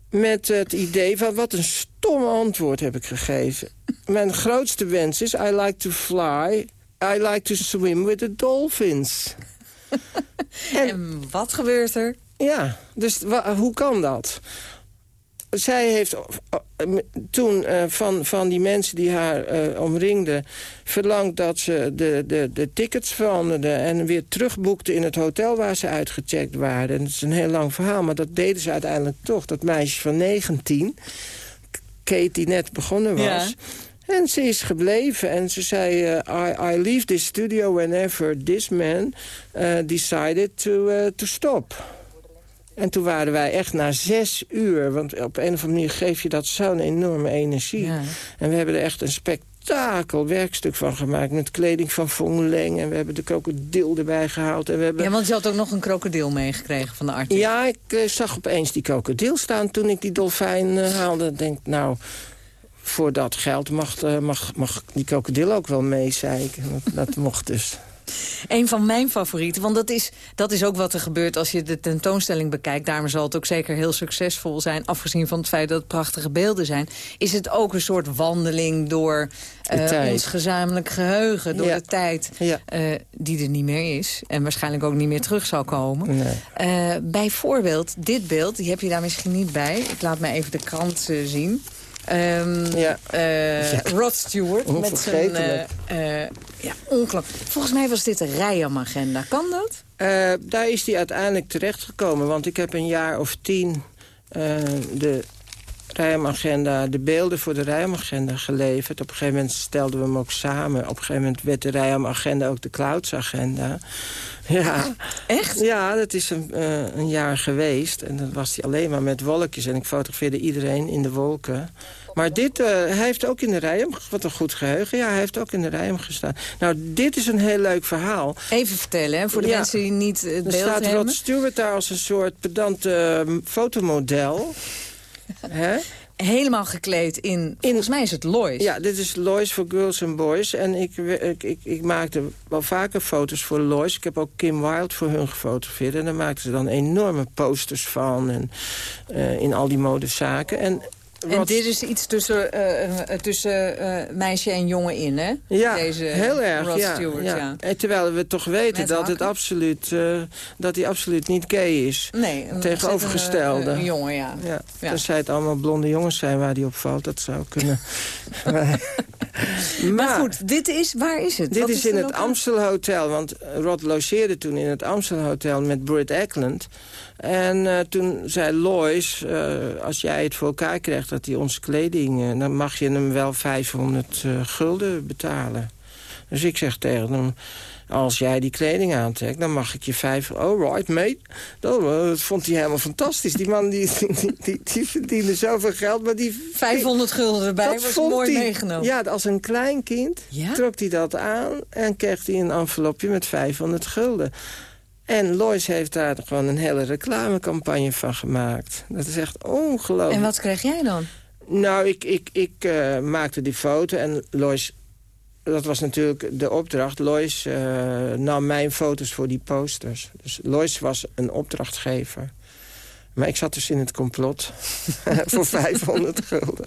Speaker 10: met het idee van wat een stom antwoord heb ik gegeven. Mijn grootste wens is, I like to fly, I like to swim with the dolphins.
Speaker 4: en, wat gebeurt er?
Speaker 10: Ja, dus hoe kan dat? zij heeft eh, toen uh, van, van die mensen die haar uh, omringden... verlangd dat ze de, de, de tickets veranderden... en weer terugboekte in het hotel waar ze uitgecheckt waren. En dat is een heel lang verhaal, maar dat deden ze uiteindelijk toch. Dat meisje van 19, Kate die net begonnen was... Ja. En ze is gebleven en ze zei... Uh, I, I leave this studio whenever this man uh, decided to, uh, to stop. En toen waren wij echt na zes uur... want op een of andere manier geef je dat zo'n enorme energie. Ja. En we hebben er echt een spektakel werkstuk van gemaakt... met kleding van Fong Leng. En we hebben de krokodil erbij gehaald. En we hebben...
Speaker 4: Ja, want je had ook nog een krokodil meegekregen van de arts.
Speaker 10: Ja, ik uh, zag opeens die krokodil staan toen ik die dolfijn uh, haalde. Ik denk, nou, voor dat geld mag, uh, mag, mag die krokodil ook wel mee. Dat, dat mocht dus.
Speaker 4: Een van mijn favorieten, want dat is, dat is ook wat er gebeurt als je de tentoonstelling bekijkt. Daarom zal het ook zeker heel succesvol zijn, afgezien van het feit dat het prachtige beelden zijn. Is het ook een soort wandeling door uh, ons gezamenlijk geheugen, door de tijd ja. uh, die er niet meer is. En waarschijnlijk ook niet meer terug zal komen. Nee. Uh, bijvoorbeeld dit beeld, die heb je daar misschien niet bij. Ik laat me even de krant zien. Um, ja. Uh, ja. Rod Stewart met zijn... Uh, uh, ja, ongelooflijk. Volgens mij was dit een Rijam-agenda. Kan dat?
Speaker 10: daar is hij uiteindelijk terechtgekomen. Want ik heb een jaar of tien de Rijam-agenda... de beelden voor de Rijam-agenda geleverd. Op een gegeven moment stelden we hem ook samen. Op een gegeven moment werd de Rijam-agenda ook de Clouds-agenda. Ja.
Speaker 4: Echt?
Speaker 10: Ja, dat is een, uh, een jaar geweest. En dan was hij alleen maar met wolkjes. En ik fotografeerde iedereen in de wolken. Maar dit, uh, hij heeft ook in de Rijm, wat een goed geheugen. Ja, hij heeft ook in de Rijm gestaan. Nou, dit is een heel leuk verhaal.
Speaker 4: Even vertellen, hè, voor de mensen die niet het beeld
Speaker 10: hebben.
Speaker 4: Er staat
Speaker 10: Rod Stewart daar als een soort pedante uh, fotomodel.
Speaker 4: Helemaal gekleed in, in... Volgens mij is het Lois.
Speaker 10: Ja, dit is Lois voor Girls and Boys. En ik, ik, ik, ik, maakte wel vaker foto's voor Lois. Ik heb ook Kim Wilde voor hun gefotografeerd. En daar maakten ze dan enorme posters van. En uh, in al die modezaken. En
Speaker 4: en dit is iets tussen, uh, tussen uh, meisje en jongen in, hè?
Speaker 10: Ja,
Speaker 4: Deze
Speaker 10: heel erg. Rod ja, Stewart, ja. ja. En terwijl we toch weten Met dat, het absoluut, uh, dat hij absoluut niet gay is.
Speaker 4: Nee.
Speaker 10: Tegenovergestelde.
Speaker 4: Een, een, jongen, ja.
Speaker 10: ja. ja. Tenzij het allemaal blonde jongens zijn waar die op valt. Dat zou kunnen.
Speaker 4: maar, maar, goed, dit is, waar is het?
Speaker 10: Dit Wat is, in het Amstel Hotel. Want Rod logeerde toen in het Amstel Hotel met Britt Eklund. En uh, toen zei Lois, uh, als jij het voor elkaar krijgt dat hij onze kleding... Uh, dan mag je hem wel 500 gulden betalen. Dus ik zeg tegen hem, als jij die kleding aantrekt, dan mag ik je vijf... Oh, right, mate. Dat, vond hij helemaal fantastisch. Die man die, die, die, verdiende zoveel geld, maar die...
Speaker 4: 500 gulden erbij was mooi meegenomen.
Speaker 10: Ja, als een klein kind trok hij dat aan... en kreeg hij een envelopje met 500 gulden. En Lois heeft daar gewoon een hele reclamecampagne van gemaakt. Dat is echt ongelooflijk.
Speaker 4: En wat kreeg jij dan?
Speaker 10: Nou, ik, ik, ik uh, maakte die foto en Lois... Dat was natuurlijk de opdracht. Lois uh, nam mijn foto's voor die posters. Dus Lois was een opdrachtgever. Maar ik zat dus in het complot voor 500 gulden.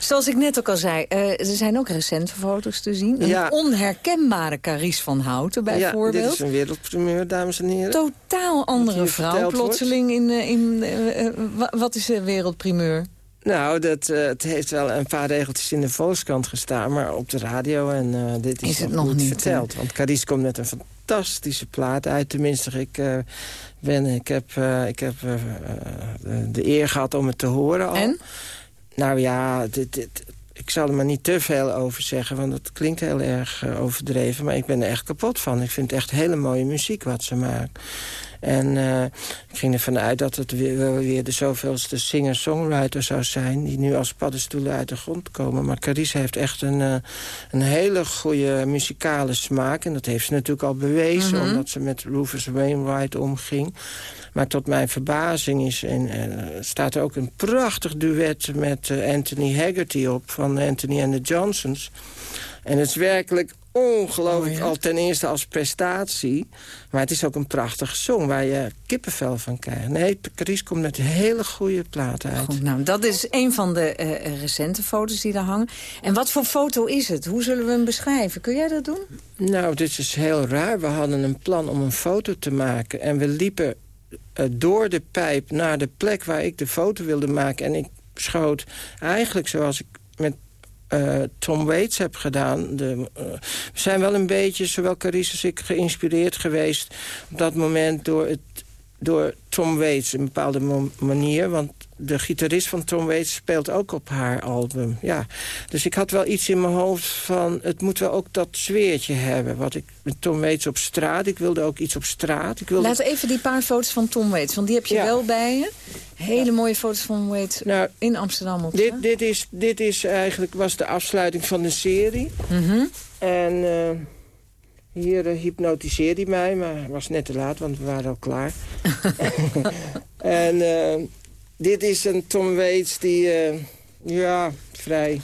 Speaker 4: Zoals ik net ook al zei, uh, er zijn ook recente foto's te zien. Een
Speaker 10: Ja.
Speaker 4: onherkenbare Carice van Houten bijvoorbeeld.
Speaker 10: Ja, dit is een wereldprimeur, dames en heren.
Speaker 4: Totaal andere vrouw
Speaker 10: wordt.
Speaker 4: plotseling. In, eh, in, eh, eh, wa- wat is de wereldprimeur?
Speaker 10: Nou, dat, eh, het heeft wel een paar regeltjes in de Volkskrant gestaan... maar op de radio en eh, dit is,
Speaker 4: Is het
Speaker 10: nog niet, verteld. Want Carice komt met een fantastische plaat uit. Tenminste, ik, eh, ben, ik heb, eh, ik heb eh, de- eer gehad om het te horen al.
Speaker 4: En?
Speaker 10: Nou ja, dit, dit, ik zal er maar niet te veel over zeggen... want dat klinkt heel erg overdreven. Maar ik ben er echt kapot van. Ik vind het echt hele mooie muziek wat ze maakt. En eh, ik ging ervan uit dat het weer, weer de zoveelste singer-songwriter zou zijn... die nu als paddenstoelen uit de grond komen. Maar Carice heeft echt een, eh, een hele goede muzikale smaak. En dat heeft ze natuurlijk al bewezen...
Speaker 4: Mhm.
Speaker 10: omdat ze met Rufus Wainwright omging. Maar tot mijn verbazing is, en, eh, staat er ook een prachtig duet... met Anthony Haggerty op, van Anthony and the Johnsons. En het is werkelijk ongelooflijk,
Speaker 4: Oh, ja?
Speaker 10: al ten eerste als prestatie. Maar het is ook een prachtige song waar je kippenvel van krijgt. Nee, Carice komt met hele goede platen uit.
Speaker 4: Goed, nou, dat is een van de eh, recente foto's die daar hangen. En wat voor foto is het? Hoe zullen we hem beschrijven? Kun jij dat doen?
Speaker 10: Nou, dit is heel raar. We hadden een plan om een foto te maken. En we liepen eh, door de pijp naar de plek waar ik de foto wilde maken. En ik schoot eigenlijk zoals ik eh, Tom Waits heb gedaan. De, eh, we zijn wel een beetje, zowel Carice als ik, geïnspireerd geweest... op dat moment door, het, door Tom Waits, een bepaalde manier. Want de gitarist van Tom Waits speelt ook op haar album. Ja. Dus ik had wel iets in mijn hoofd van... het moet wel ook dat sfeertje hebben. Wat ik met Tom Waits op straat... ik wilde ook iets op straat. Ik wilde...
Speaker 4: Laat even die paar foto's van Tom Waits, want die heb je
Speaker 10: Ja.
Speaker 4: wel bij je. Hele mooie foto's van Waits
Speaker 10: Nou,
Speaker 4: in Amsterdam op.
Speaker 10: dit, dit, is, dit is eigenlijk was de afsluiting van de serie.
Speaker 4: Mhm.
Speaker 10: En eh, hier eh, hypnotiseerde hij mij, maar het was net te laat, want we waren al klaar. en eh, dit is een Tom Waits die, eh, ja, vrij,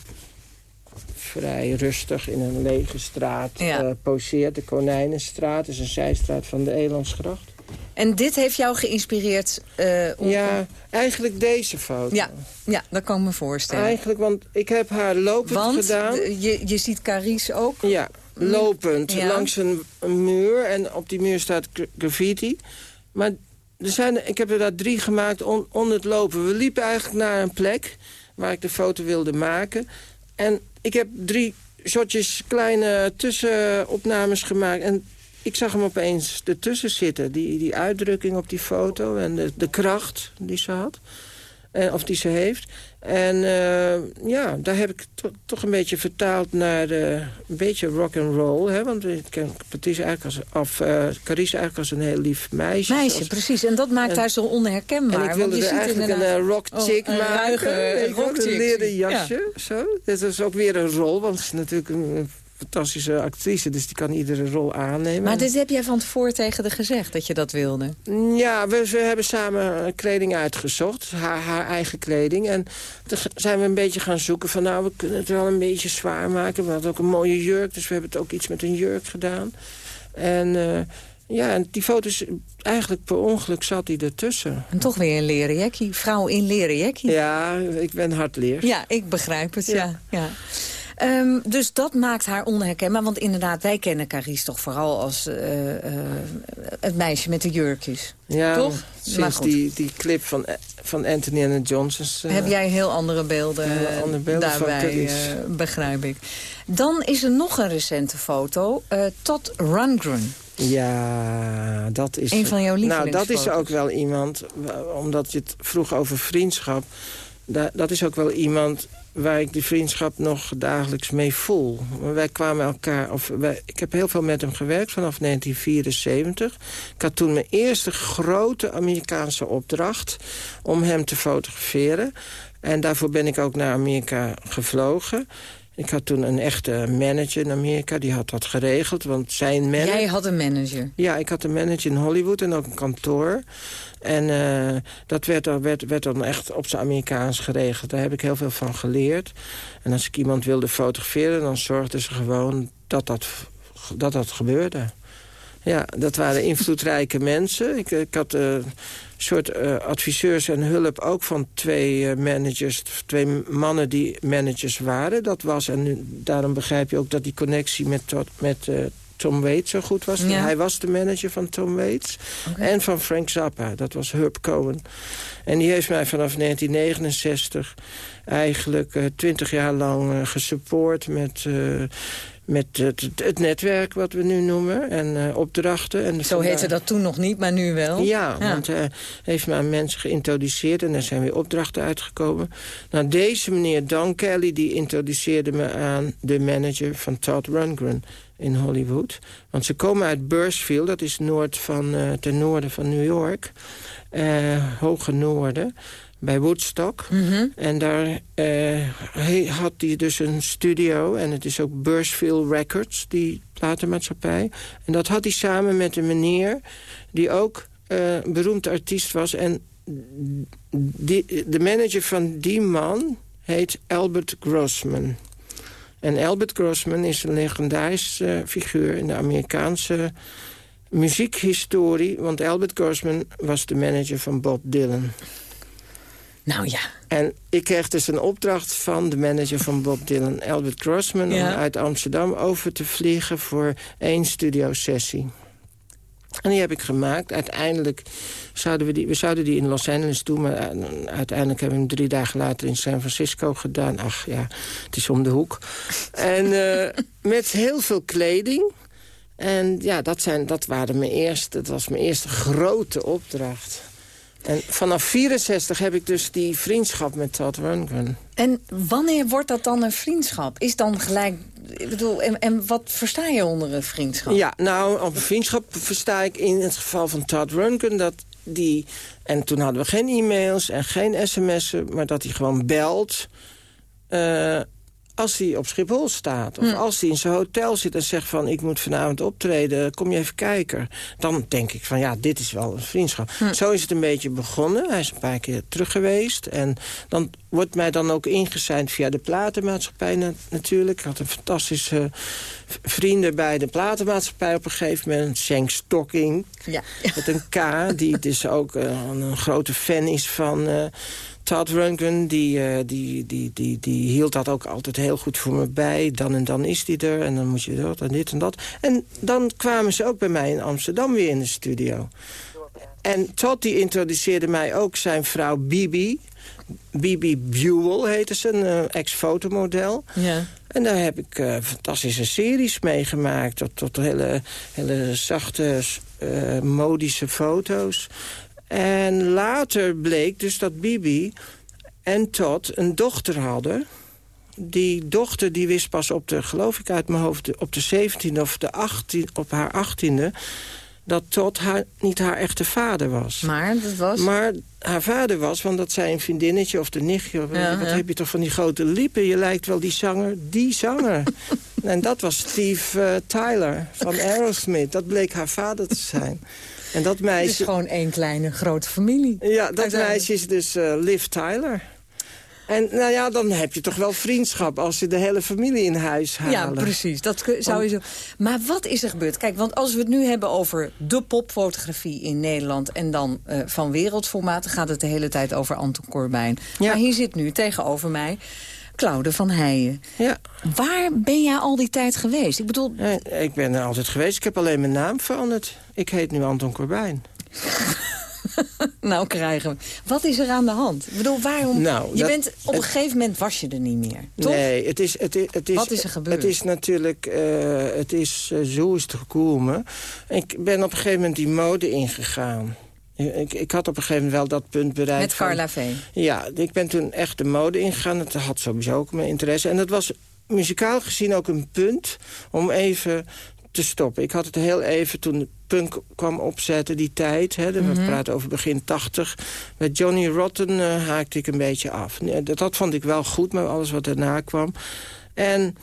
Speaker 10: vrij rustig in een lege straat
Speaker 4: Ja.
Speaker 10: eh, poseert. De Konijnenstraat is een zijstraat van de Elandsgracht.
Speaker 4: En dit heeft jou geïnspireerd? eh, om...
Speaker 10: Ja, eigenlijk deze foto.
Speaker 4: ja, ja, dat kan ik me voorstellen.
Speaker 10: Eigenlijk, want ik heb haar lopend
Speaker 4: Want
Speaker 10: gedaan.
Speaker 4: de- je, je ziet Carice ook.
Speaker 10: Ja, lopend
Speaker 4: Ja.
Speaker 10: langs een, een muur. En op die muur staat gra- graffiti. Maar er ik heb er daar drie gemaakt on, onder het lopen. We liepen eigenlijk naar een plek waar ik de foto wilde maken. En ik heb drie shotjes kleine tussenopnames gemaakt. En ik zag hem opeens ertussen zitten. Die, die uitdrukking op die foto en de, de kracht die ze had. En, of die ze heeft. En eh, ja, daar heb ik to- toch een beetje vertaald naar eh, een beetje rock and roll. Hè? Want ik ken Patrice eigenlijk als, of uh, Carice eigenlijk als een heel lief meisje.
Speaker 4: Meisje, precies. En dat maakt
Speaker 10: En-
Speaker 4: haar zo onherkenbaar.
Speaker 10: en ik
Speaker 4: want
Speaker 10: wilde
Speaker 4: je
Speaker 10: er
Speaker 4: ziet
Speaker 10: eigenlijk een
Speaker 4: inderdaad-
Speaker 10: rock
Speaker 4: Oh,
Speaker 10: chick
Speaker 4: een
Speaker 10: maken.
Speaker 4: ruige
Speaker 10: wel,
Speaker 4: rockchick.
Speaker 10: Een leren
Speaker 4: Ja.
Speaker 10: jasje. Zo. Dat is ook weer een rol, want ze is natuurlijk een fantastische actrice. Dus die kan iedere rol aannemen.
Speaker 4: Maar dit heb jij van tevoren tegen haar gezegd, dat je dat wilde.
Speaker 10: Ja, we, we hebben samen kleding uitgezocht. Haar, haar eigen kleding. En toen zijn we een beetje gaan zoeken van... nou, we kunnen het wel een beetje zwaar maken. We hadden ook een mooie jurk, dus we hebben het ook iets met een jurk gedaan. En eh, ja, en die foto's... Eigenlijk per ongeluk zat die ertussen.
Speaker 4: En toch weer een leren jackie. Vrouw in leren jackie.
Speaker 10: Ja, ik ben hardleer.
Speaker 4: Ja, ik begrijp het, ja.
Speaker 10: Ja.
Speaker 4: ja. Ehm, dus dat maakt haar onherkenbaar. Want inderdaad, wij kennen Carice toch vooral als eh, eh, het meisje met de jurkjes.
Speaker 10: Ja,
Speaker 4: Toch?
Speaker 10: Sinds die, die clip van, van Anthony en Johnsons... eh,
Speaker 4: Heb jij heel andere beelden,
Speaker 10: Heel andere beelden
Speaker 4: daarbij, eh, begrijp ik. Dan is er nog een recente foto. eh Todd Rundgren.
Speaker 10: Ja, dat is...
Speaker 4: Een van jouw
Speaker 10: Nou, dat
Speaker 4: lievelingsfoto's.
Speaker 10: is ook wel iemand, omdat je het vroeg over vriendschap... da- dat is ook wel iemand waar ik die vriendschap nog dagelijks mee voel. Wij kwamen elkaar... Of wij, ik heb heel veel met hem gewerkt vanaf 1974. Ik had toen mijn eerste grote Amerikaanse opdracht... om hem te fotograferen. En daarvoor ben ik ook naar Amerika gevlogen... Ik had toen een echte manager in Amerika, die had dat geregeld. Want zijn manager...
Speaker 4: Jij had een manager?
Speaker 10: Ja, ik had een manager in Hollywood en ook een kantoor. En uh, dat werd, werd, werd dan echt op zijn Amerikaans geregeld. Daar heb ik heel veel van geleerd. En als ik iemand wilde fotograferen, dan zorgden ze gewoon dat dat, dat, dat gebeurde. Ja, dat waren invloedrijke mensen. Ik, ik had uh, soort uh, adviseurs en hulp ook van twee managers. Twee mannen die managers waren. Dat was, en daarom begrijp je ook dat die connectie met, met Tom Waits zo goed was. Ja. Hij was de manager van Tom Waits. Okay. En van Frank Zappa, dat was Herb Cohen. En die heeft mij vanaf 1969 eigenlijk twintig jaar lang gesupport met met het, het, netwerk wat we nu noemen en uh, opdrachten. En
Speaker 4: Zo heette dat toen nog niet, maar nu wel.
Speaker 10: Ja, ja. want hij heeft me aan mensen geïntroduceerd en er zijn weer opdrachten uitgekomen. Nou, deze meneer Don Kelly die introduceerde me aan de manager van Todd Rundgren in Hollywood. Want ze komen uit Bursfield, dat is noord van, uh, ten noorden van New York. Hoge noorden bij Woodstock.
Speaker 4: Mhm.
Speaker 10: En daar uh, had hij dus een studio. En het is ook Bursfield Records, die platenmaatschappij. En dat had hij samen met een meneer die ook uh, een beroemd artiest was. En die, de manager van die man heet Albert Grossman. En Albert Grossman is een legendarische uh, figuur in de Amerikaanse muziekhistorie. Want Albert Grossman was de manager van Bob Dylan.
Speaker 4: Nou ja.
Speaker 10: En ik kreeg dus een opdracht van de manager van Bob Dylan, Albert Grossman...
Speaker 4: Ja.
Speaker 10: om uit Amsterdam over te vliegen voor één studiosessie. En die heb ik gemaakt. Uiteindelijk zouden we die, we zouden die in Los Angeles doen... maar uiteindelijk hebben we hem drie dagen later in San Francisco gedaan. Ach ja, het is om de hoek. en uh, met heel veel kleding... En ja, dat, zijn, dat, waren mijn eerste, dat was mijn eerste grote opdracht. En vanaf 64 heb ik dus die vriendschap met Todd Rundgren.
Speaker 4: En wanneer wordt dat dan een vriendschap? Is dan gelijk... Ik bedoel, en, en wat versta je onder een vriendschap?
Speaker 10: Ja, nou, op een vriendschap versta ik in het geval van Todd Rundgren... dat die... En toen hadden we geen e-mails en geen sms'en... maar dat hij gewoon belt... Uh, als hij op Schiphol staat. Of
Speaker 4: Hm.
Speaker 10: als hij in zijn hotel zit en zegt van... ik moet vanavond optreden, kom je even kijken. Dan denk ik van ja, dit is wel een vriendschap.
Speaker 4: Hm.
Speaker 10: Zo is het een beetje begonnen. Hij is een paar keer terug geweest. En dan wordt mij dan ook ingezeind via de platenmaatschappij na natuurlijk. Ik had een fantastische vrienden bij de platenmaatschappij op een gegeven moment. Shank Stocking,
Speaker 4: Ja.
Speaker 10: met een K, die dus ook uh, een grote fan is van... Uh, Todd Rundgren, die, uh, die, die, die, die hield dat ook altijd heel goed voor me bij. Dan en dan is die er en dan moet je dat en dit en dat. En dan kwamen ze ook bij mij in Amsterdam weer in de studio. En Todd die introduceerde mij ook zijn vrouw Bibi. Bibi Buell heette ze, een uh, ex-fotomodel.
Speaker 4: Ja.
Speaker 10: En daar heb ik uh, fantastische series meegemaakt. Tot, tot hele, hele zachte, uh, modische foto's. En later bleek dus dat Bibi en Todd een dochter hadden. Die dochter die wist pas op de, geloof ik uit mijn hoofd... op de 17e of de 18, op haar 18e... dat Todd haar, niet haar echte vader was.
Speaker 4: Maar dat was?
Speaker 10: Maar haar vader was, want dat zei een vriendinnetje of de nichtje... Of,
Speaker 4: Ja,
Speaker 10: wat
Speaker 4: ja.
Speaker 10: heb je toch van die grote lippen? Je lijkt wel die zanger, die zanger. en dat was Steve eh, Tyler van Aerosmith. Dat bleek haar vader te zijn. En dat
Speaker 4: Het
Speaker 10: meisje...
Speaker 4: is gewoon één kleine grote familie.
Speaker 10: Ja, dat meisje is dus eh, Liv Tyler. En nou ja, dan heb je toch wel vriendschap als ze de hele familie in huis halen.
Speaker 4: Ja, precies. Dat zou je zo. Maar wat is er gebeurd? Kijk, want als we het nu hebben over de popfotografie in Nederland... en dan eh, van wereldformaat, dan gaat het de hele tijd over Anton Corbijn.
Speaker 10: Ja.
Speaker 4: Maar hier zit nu tegenover mij Claude van Heijen.
Speaker 10: Ja.
Speaker 4: Waar ben jij al die tijd geweest? Ik bedoel,
Speaker 10: Ik ben er altijd geweest. Ik heb alleen mijn naam veranderd. Ik heet nu Anton Corbijn.
Speaker 4: nou krijgen we. Wat is er aan de hand? Ik bedoel, waarom...
Speaker 10: Nou,
Speaker 4: je
Speaker 10: dat-
Speaker 4: bent, op een gegeven moment was je er niet meer, toch?
Speaker 10: Nee, het is, het, is, het is...
Speaker 4: Wat is er gebeurd?
Speaker 10: Het is natuurlijk... eh, het is, eh, zo is het gekomen. Ik ben op een gegeven moment die mode ingegaan. Ik, ik had op een gegeven moment wel dat punt bereikt.
Speaker 4: Met Carla Veen.
Speaker 10: Ja, ik ben toen echt de mode ingegaan. Dat had sowieso ook mijn interesse. En dat was muzikaal gezien ook een punt om even te stoppen. Ik had het heel even toen de punk kwam opzetten, die tijd. Hè, we
Speaker 4: Mhm.
Speaker 10: praten over begin tachtig. Met Johnny Rotten eh, haakte ik een beetje af. Dat, dat vond ik wel goed, maar alles wat daarna kwam. En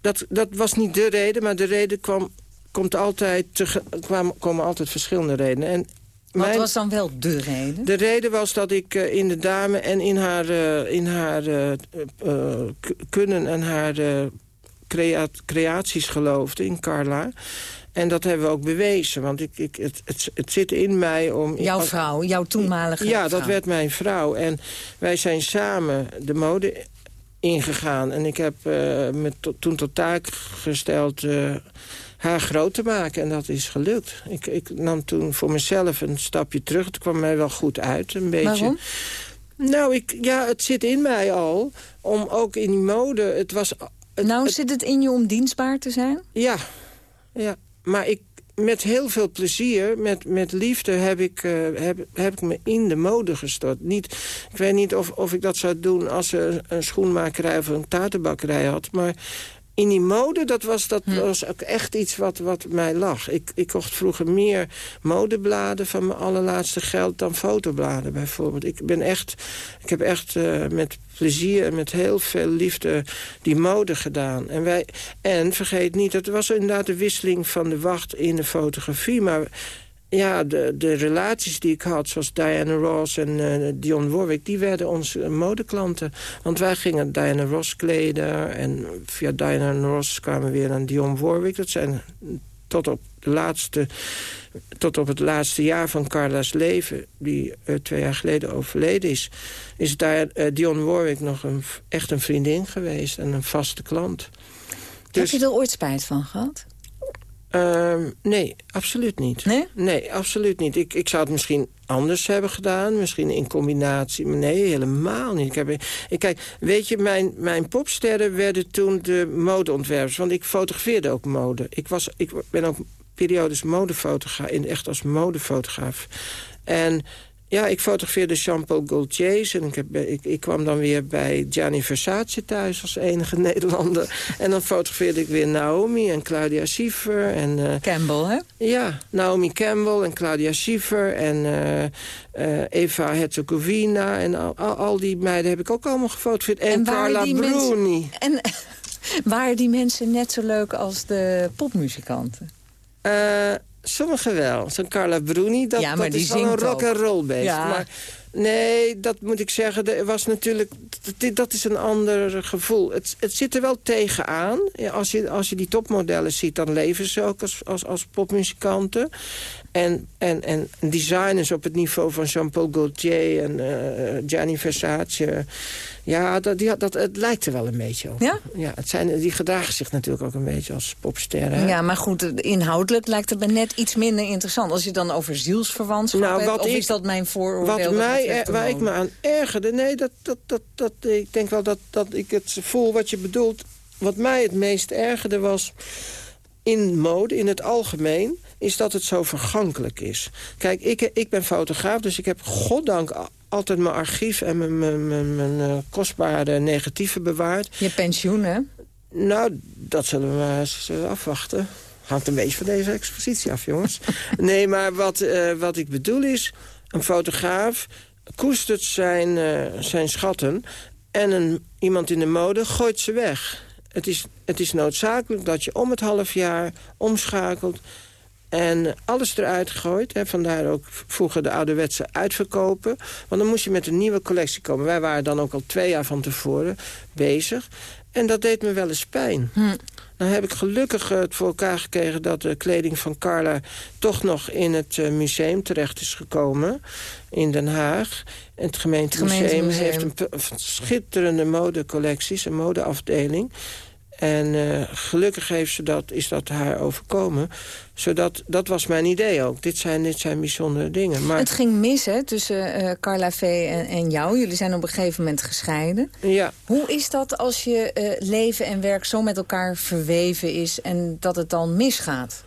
Speaker 10: dat, dat was niet de reden, maar de reden kwam, komt altijd te, kwam, komen altijd verschillende redenen. En
Speaker 4: Wat was dan wel de reden?
Speaker 10: De reden was dat ik uh, in de dame en in haar, uh, in haar kunnen en haar crea creaties geloofde, in Carla. En dat hebben we ook bewezen, want ik, ik, het, het, het zit in mij om...
Speaker 4: Jouw vrouw, jouw toenmalige
Speaker 10: Ja, dat werd mijn vrouw. En wij zijn samen de mode ingegaan. En ik heb uh, me to toen tot taak gesteld uh, haar groot te maken. En dat is gelukt. Ik, ik nam toen voor mezelf een stapje terug. Het kwam mij wel goed uit, een beetje.
Speaker 4: Waarom?
Speaker 10: Nou, ik, ja, het zit in mij al. Om ook in die mode... Het was,
Speaker 4: nou, zit het in je om dienstbaar te zijn?
Speaker 10: Ja, ja. Maar ik, met heel veel plezier, met, met liefde, heb ik, uh, heb, heb ik me in de mode gestort. Niet, ik weet niet of, of ik dat zou doen als ze een schoenmakerij of een taartenbakkerij had. Maar in die mode, dat was, dat hm. was ook echt iets wat, wat mij lag. Ik, ik kocht vroeger meer modebladen van mijn allerlaatste geld... dan fotobladen bijvoorbeeld. Ik, ben echt, ik heb echt uh, met plezier en met heel veel liefde die mode gedaan. En, wij, en vergeet niet, het was inderdaad de wisseling van de wacht in de fotografie... maar ja, de, de relaties die ik had, zoals Diana Ross en uh, Dionne Warwick... die werden onze modeklanten. Want wij gingen Diana Ross kleden... en via Diana Ross kwamen we weer aan Dionne Warwick. Dat zijn tot op, de laatste, tot op het laatste jaar van Carla's leven... die uh, twee jaar geleden overleden is... is daar, uh, Dionne Warwick nog een, echt een vriendin geweest en een vaste klant.
Speaker 4: Dus, Heb je er ooit spijt van gehad?
Speaker 10: Uh, nee, absoluut niet.
Speaker 4: Nee?
Speaker 10: Nee, absoluut niet. Ik, ik zou het misschien anders hebben gedaan. Misschien in combinatie. Maar nee, helemaal niet. Ik heb, ik, kijk, weet je, mijn, mijn popsterren werden toen de modeontwerpers. Want ik fotografeerde ook mode. Ik, was, ik ben ook periodes modefotograaf. Echt als modefotograaf. En ja, ik fotografeerde Jean-Paul Gaultier. En ik, heb, ik, ik, kwam dan weer bij Gianni Versace thuis als enige Nederlander. En dan fotografeerde ik weer Naomi en Claudia Schiffer. En, uh,
Speaker 4: Campbell, hè?
Speaker 10: Ja, Naomi Campbell en Claudia Schiffer. En uh, uh, Eva Herzegovina. En al, al, die meiden heb ik ook allemaal gefotografeerd. En, en Carla Bruni.
Speaker 4: En waren die mensen net zo leuk als de popmuzikanten?
Speaker 10: Sommigen wel. Zo'n Carla Bruni, dat,
Speaker 4: ja,
Speaker 10: dat is wel een rock and roll beest.
Speaker 4: Ja.
Speaker 10: Maar nee, dat moet ik zeggen. Er was natuurlijk, dat, dat is een ander gevoel. Het, het zit er wel tegenaan. Als, je, als je die topmodellen ziet, dan leven ze ook als, als, als popmuzikanten. En, en, en designers op het niveau van Jean-Paul Gaultier en uh, Gianni Versace. Ja, dat, die, dat, het lijkt er wel een beetje op.
Speaker 4: Ja?
Speaker 10: ja het zijn, die gedragen zich natuurlijk ook een beetje als popsterren.
Speaker 4: Ja, maar goed, inhoudelijk lijkt het me net iets minder interessant. Als je dan over zielsverwantschap nou, hebt, of ik, is dat mijn vooroordeel?
Speaker 10: Wat mij, waar ik me aan ergerde, nee, dat, dat, dat, dat, ik denk wel dat, dat ik het voel wat je bedoelt. Wat mij het meest ergerde was in mode, in het algemeen is dat het zo vergankelijk is. Kijk, ik, ik ben fotograaf, dus ik heb goddank altijd mijn archief... en mijn, mijn, mijn, mijn uh, kostbare negatieven bewaard.
Speaker 4: Je pensioen, hè?
Speaker 10: Nou, dat zullen we maar eens afwachten. Hangt een beetje van deze expositie af, jongens. nee, maar wat, uh, wat ik bedoel is... een fotograaf koestert zijn, uh, zijn schatten... en een, iemand in de mode gooit ze weg. Het is, het is noodzakelijk dat je om het half jaar omschakelt en alles eruit gegooid. Hè, vandaar ook vroeger de ouderwetse uitverkopen. Want dan moest je met een nieuwe collectie komen. Wij waren dan ook al twee jaar van tevoren bezig. En dat deed me wel eens pijn. Hm. Dan heb ik gelukkig het voor elkaar gekregen... dat de kleding van Carla toch nog in het uh, museum terecht is gekomen. In Den Haag. En het gemeentemuseum, het gemeentemuseum. heeft een schitterende modecollecties. Een modeafdeling. En uh, gelukkig heeft ze dat, is dat haar overkomen. Zodat, dat was mijn idee ook. Dit zijn, dit zijn bijzondere dingen. Maar...
Speaker 4: Het ging mis hè, tussen uh, Carla V en, en, jou. Jullie zijn op een gegeven moment gescheiden.
Speaker 10: Ja.
Speaker 4: Hoe is dat als je uh, leven en werk zo met elkaar verweven is... en dat het dan misgaat?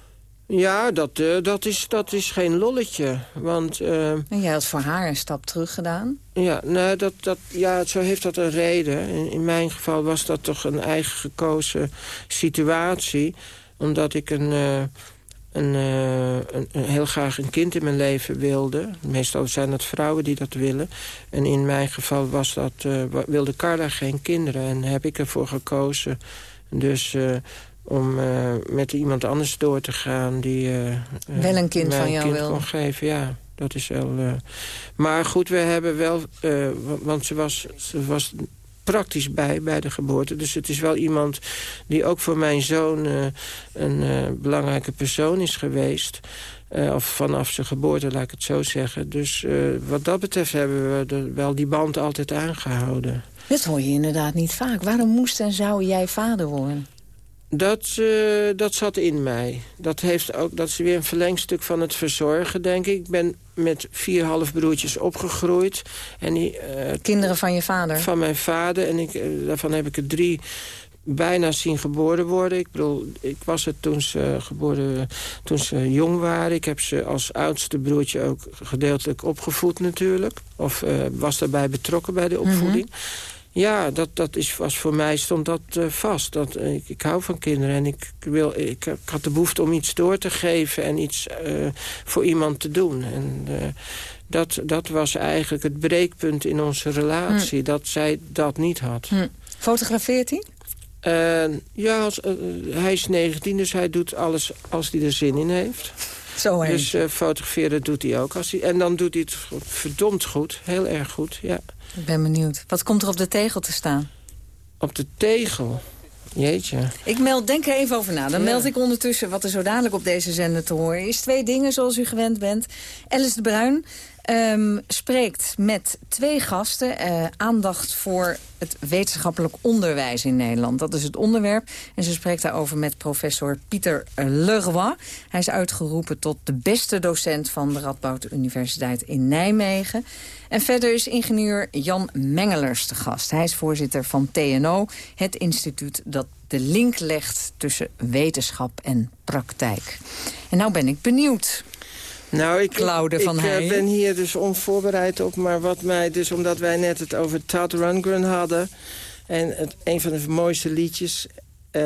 Speaker 10: Ja, dat, uh, dat, is, dat is geen lolletje. Want, uh,
Speaker 4: en jij had voor haar een stap terug gedaan?
Speaker 10: Ja, nou, dat, dat, ja zo heeft dat een reden. In, in mijn geval was dat toch een eigen gekozen situatie. Omdat ik een, uh, een, een, een, heel graag een kind in mijn leven wilde. Meestal zijn dat vrouwen die dat willen. En in mijn geval was dat, wilde Carla geen kinderen. En heb ik ervoor gekozen Dus om met iemand anders door te gaan die...
Speaker 4: wel een kind van jou
Speaker 10: kind
Speaker 4: wil.
Speaker 10: kon geven, ja. Dat is wel... maar goed, we hebben wel... want ze was, ze was praktisch bij, bij de geboorte. Dus het is wel iemand die ook voor mijn zoon een belangrijke persoon is geweest. of vanaf zijn geboorte, laat ik het zo zeggen. Dus wat dat betreft hebben we wel die band altijd aangehouden.
Speaker 4: Dat hoor je inderdaad niet vaak. Waarom moest en zou jij vader worden?
Speaker 10: Dat, uh, dat zat in mij. Dat, heeft ook, dat is weer een verlengstuk van het verzorgen, denk ik. Ik ben met vier halfbroertjes opgegroeid. En die, uh,
Speaker 4: Kinderen van je vader?
Speaker 10: Van mijn vader. En ik, uh, daarvan heb ik er drie bijna zien geboren worden. Ik bedoel, ik was het toen ze, geboren, toen ze jong waren. Ik heb ze als oudste broertje ook gedeeltelijk opgevoed natuurlijk. Of was daarbij betrokken bij de opvoeding. Mm -hmm. Ja, dat, dat is, was voor mij stond dat uh, vast. Dat, uh, ik, ik, hou van kinderen en ik, wil, ik, ik, had de behoefte om iets door te geven... en iets uh, voor iemand te doen. En dat, dat was eigenlijk het breekpunt in onze relatie.
Speaker 4: Hm.
Speaker 10: Dat zij dat niet had.
Speaker 4: Hm. Fotografeert hij?
Speaker 10: ja, als, hij is 19, dus hij doet alles als hij er zin in heeft.
Speaker 4: Zo
Speaker 10: dus uh, fotograferen doet hij ook. Als hij, en dan doet hij het verdomd goed. Heel erg goed, ja.
Speaker 4: Ik ben benieuwd. Wat komt er op de tegel te staan?
Speaker 10: Op de tegel? Jeetje.
Speaker 4: Ik meld, denk er even over na. Dan ja. meld ik ondertussen wat er zo dadelijk op deze zender te horen is. Twee dingen zoals u gewend bent. Alice de Bruin um, spreekt met twee gasten. Uh, aandacht voor het wetenschappelijk onderwijs in Nederland. Dat is het onderwerp. En ze spreekt daarover met professor Pieter Leroy. Hij is uitgeroepen tot de beste docent van de Radboud Universiteit in Nijmegen. En verder is ingenieur Jan Mengelers te gast. Hij is voorzitter van TNO, het instituut dat de link legt tussen wetenschap en praktijk. En nou ben ik benieuwd.
Speaker 10: Nou, ik,
Speaker 4: van
Speaker 10: ik
Speaker 4: Heijen.
Speaker 10: ben hier dus onvoorbereid op. Maar wat mij dus, omdat wij net het over Todd Rundgren hadden... en het, een van de mooiste liedjes... Uh,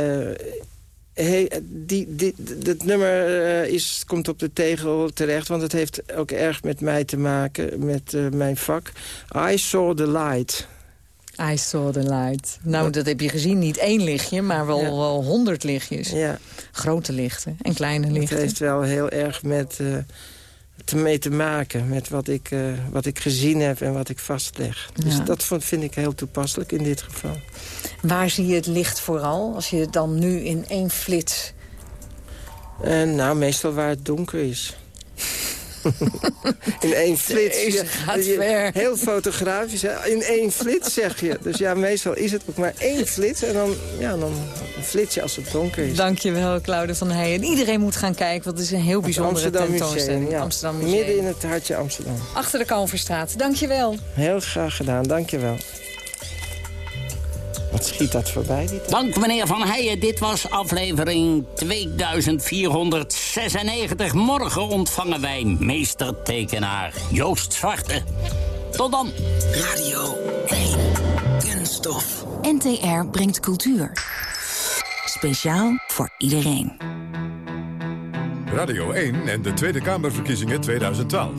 Speaker 10: he, die, die, dat nummer uh, is, komt op de tegel terecht... want het heeft ook erg met mij te maken, met uh, mijn vak. I saw the light...
Speaker 4: I saw the light. Nou, dat heb je gezien. Niet één lichtje, maar wel, ja. wel honderd lichtjes.
Speaker 10: Ja.
Speaker 4: Grote lichten en kleine lichten.
Speaker 10: Het heeft wel heel erg met, uh, te mee te maken. Met wat ik, uh, wat ik gezien heb en wat ik vastleg. Dus
Speaker 4: Ja.
Speaker 10: dat vind ik heel toepasselijk in dit geval.
Speaker 4: Waar zie je het licht vooral? Als je het dan nu in één flits...
Speaker 10: En nou, meestal waar het donker is. In één flits.
Speaker 4: Deze
Speaker 10: Ja,
Speaker 4: gaat
Speaker 10: je-
Speaker 4: ver.
Speaker 10: Heel fotografisch. hè. In één flits zeg je. Dus ja, meestal is het ook maar één flits. En dan, ja, dan een flitsje als het donker is.
Speaker 4: Dankjewel, Claude van Heijen. Iedereen moet gaan kijken, want het is een heel bijzondere
Speaker 10: Amsterdam
Speaker 4: tentoonstelling.
Speaker 10: Museum, ja.
Speaker 4: Amsterdam Museum.
Speaker 10: Midden in het hartje Amsterdam.
Speaker 4: Achter de Kalverstraat. Dankjewel.
Speaker 10: Heel graag gedaan, dankjewel. Wat schiet dat voorbij?
Speaker 9: Dank meneer Van Heijen. Dit was aflevering 2496. Morgen ontvangen wij meestertekenaar Joost Zwarte. Tot dan.
Speaker 11: Radio 1. Kunststof.
Speaker 12: NTR brengt cultuur. Speciaal voor iedereen.
Speaker 8: Radio 1 en de Tweede Kamerverkiezingen 2012.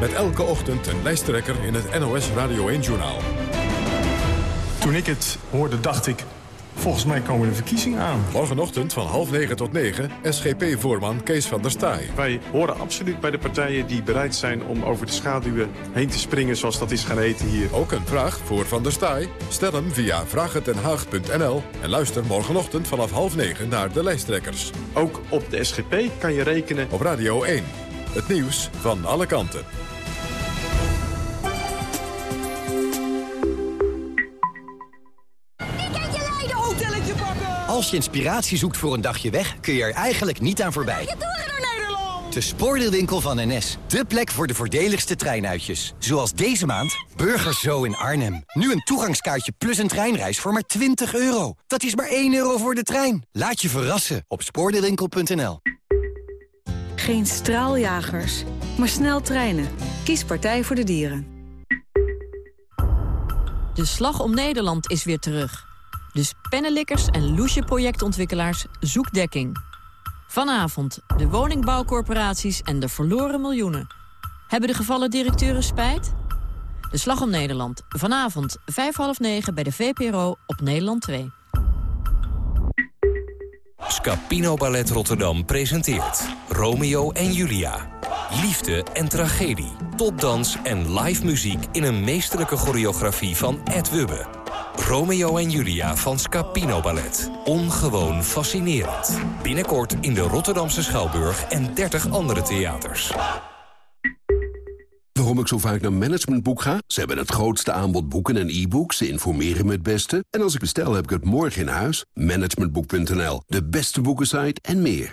Speaker 8: Met elke ochtend een lijsttrekker in het NOS Radio 1-journaal.
Speaker 5: Toen ik het hoorde, dacht ik... volgens mij komen de verkiezingen aan.
Speaker 8: Morgenochtend van half negen tot negen, SGP-voorman Kees van der Staaij.
Speaker 13: Wij horen absoluut bij de partijen die bereid zijn om over de schaduwen heen te springen zoals dat is gaan eten hier.
Speaker 8: Ook een vraag voor Van der Staaij? Stel hem via vraaghetdenhaag.nl en luister morgenochtend vanaf half negen naar de lijsttrekkers.
Speaker 13: Ook op de SGP kan je rekenen.
Speaker 8: Op Radio 1, het nieuws van alle kanten.
Speaker 14: Als je inspiratie zoekt voor een dagje weg, kun je er eigenlijk niet aan voorbij. De spoordeelwinkel van NS. De plek voor de voordeligste treinuitjes. Zoals deze maand Burgers Zo in Arnhem. Nu een toegangskaartje plus een treinreis voor maar 20 euro. Dat is maar 1 euro voor de trein. Laat je verrassen op spoordeelwinkel.nl.
Speaker 15: Geen straaljagers, maar snel treinen. Kies Partij voor de Dieren.
Speaker 16: De Slag om Nederland is weer terug. Dus pennenlikkers en loesje projectontwikkelaars zoek dekking. Vanavond de woningbouwcorporaties en de verloren miljoenen. Hebben de gevallen directeuren spijt? De Slag om Nederland. Vanavond, vijf half negen bij de VPRO op Nederland 2.
Speaker 17: Scapino Ballet Rotterdam presenteert Romeo en Julia. Liefde en tragedie, topdans en live muziek in een meesterlijke choreografie van Ed Wubbe. Romeo en Julia van Scapino Ballet. Ongewoon fascinerend. Binnenkort in de Rotterdamse Schouwburg en 30 andere theaters.
Speaker 18: Waarom ik zo vaak naar Managementboek ga? Ze hebben het grootste aanbod boeken en e-books. Ze informeren me het beste. En als ik bestel, heb ik het morgen in huis. Managementboek.nl, de beste boekensite en meer.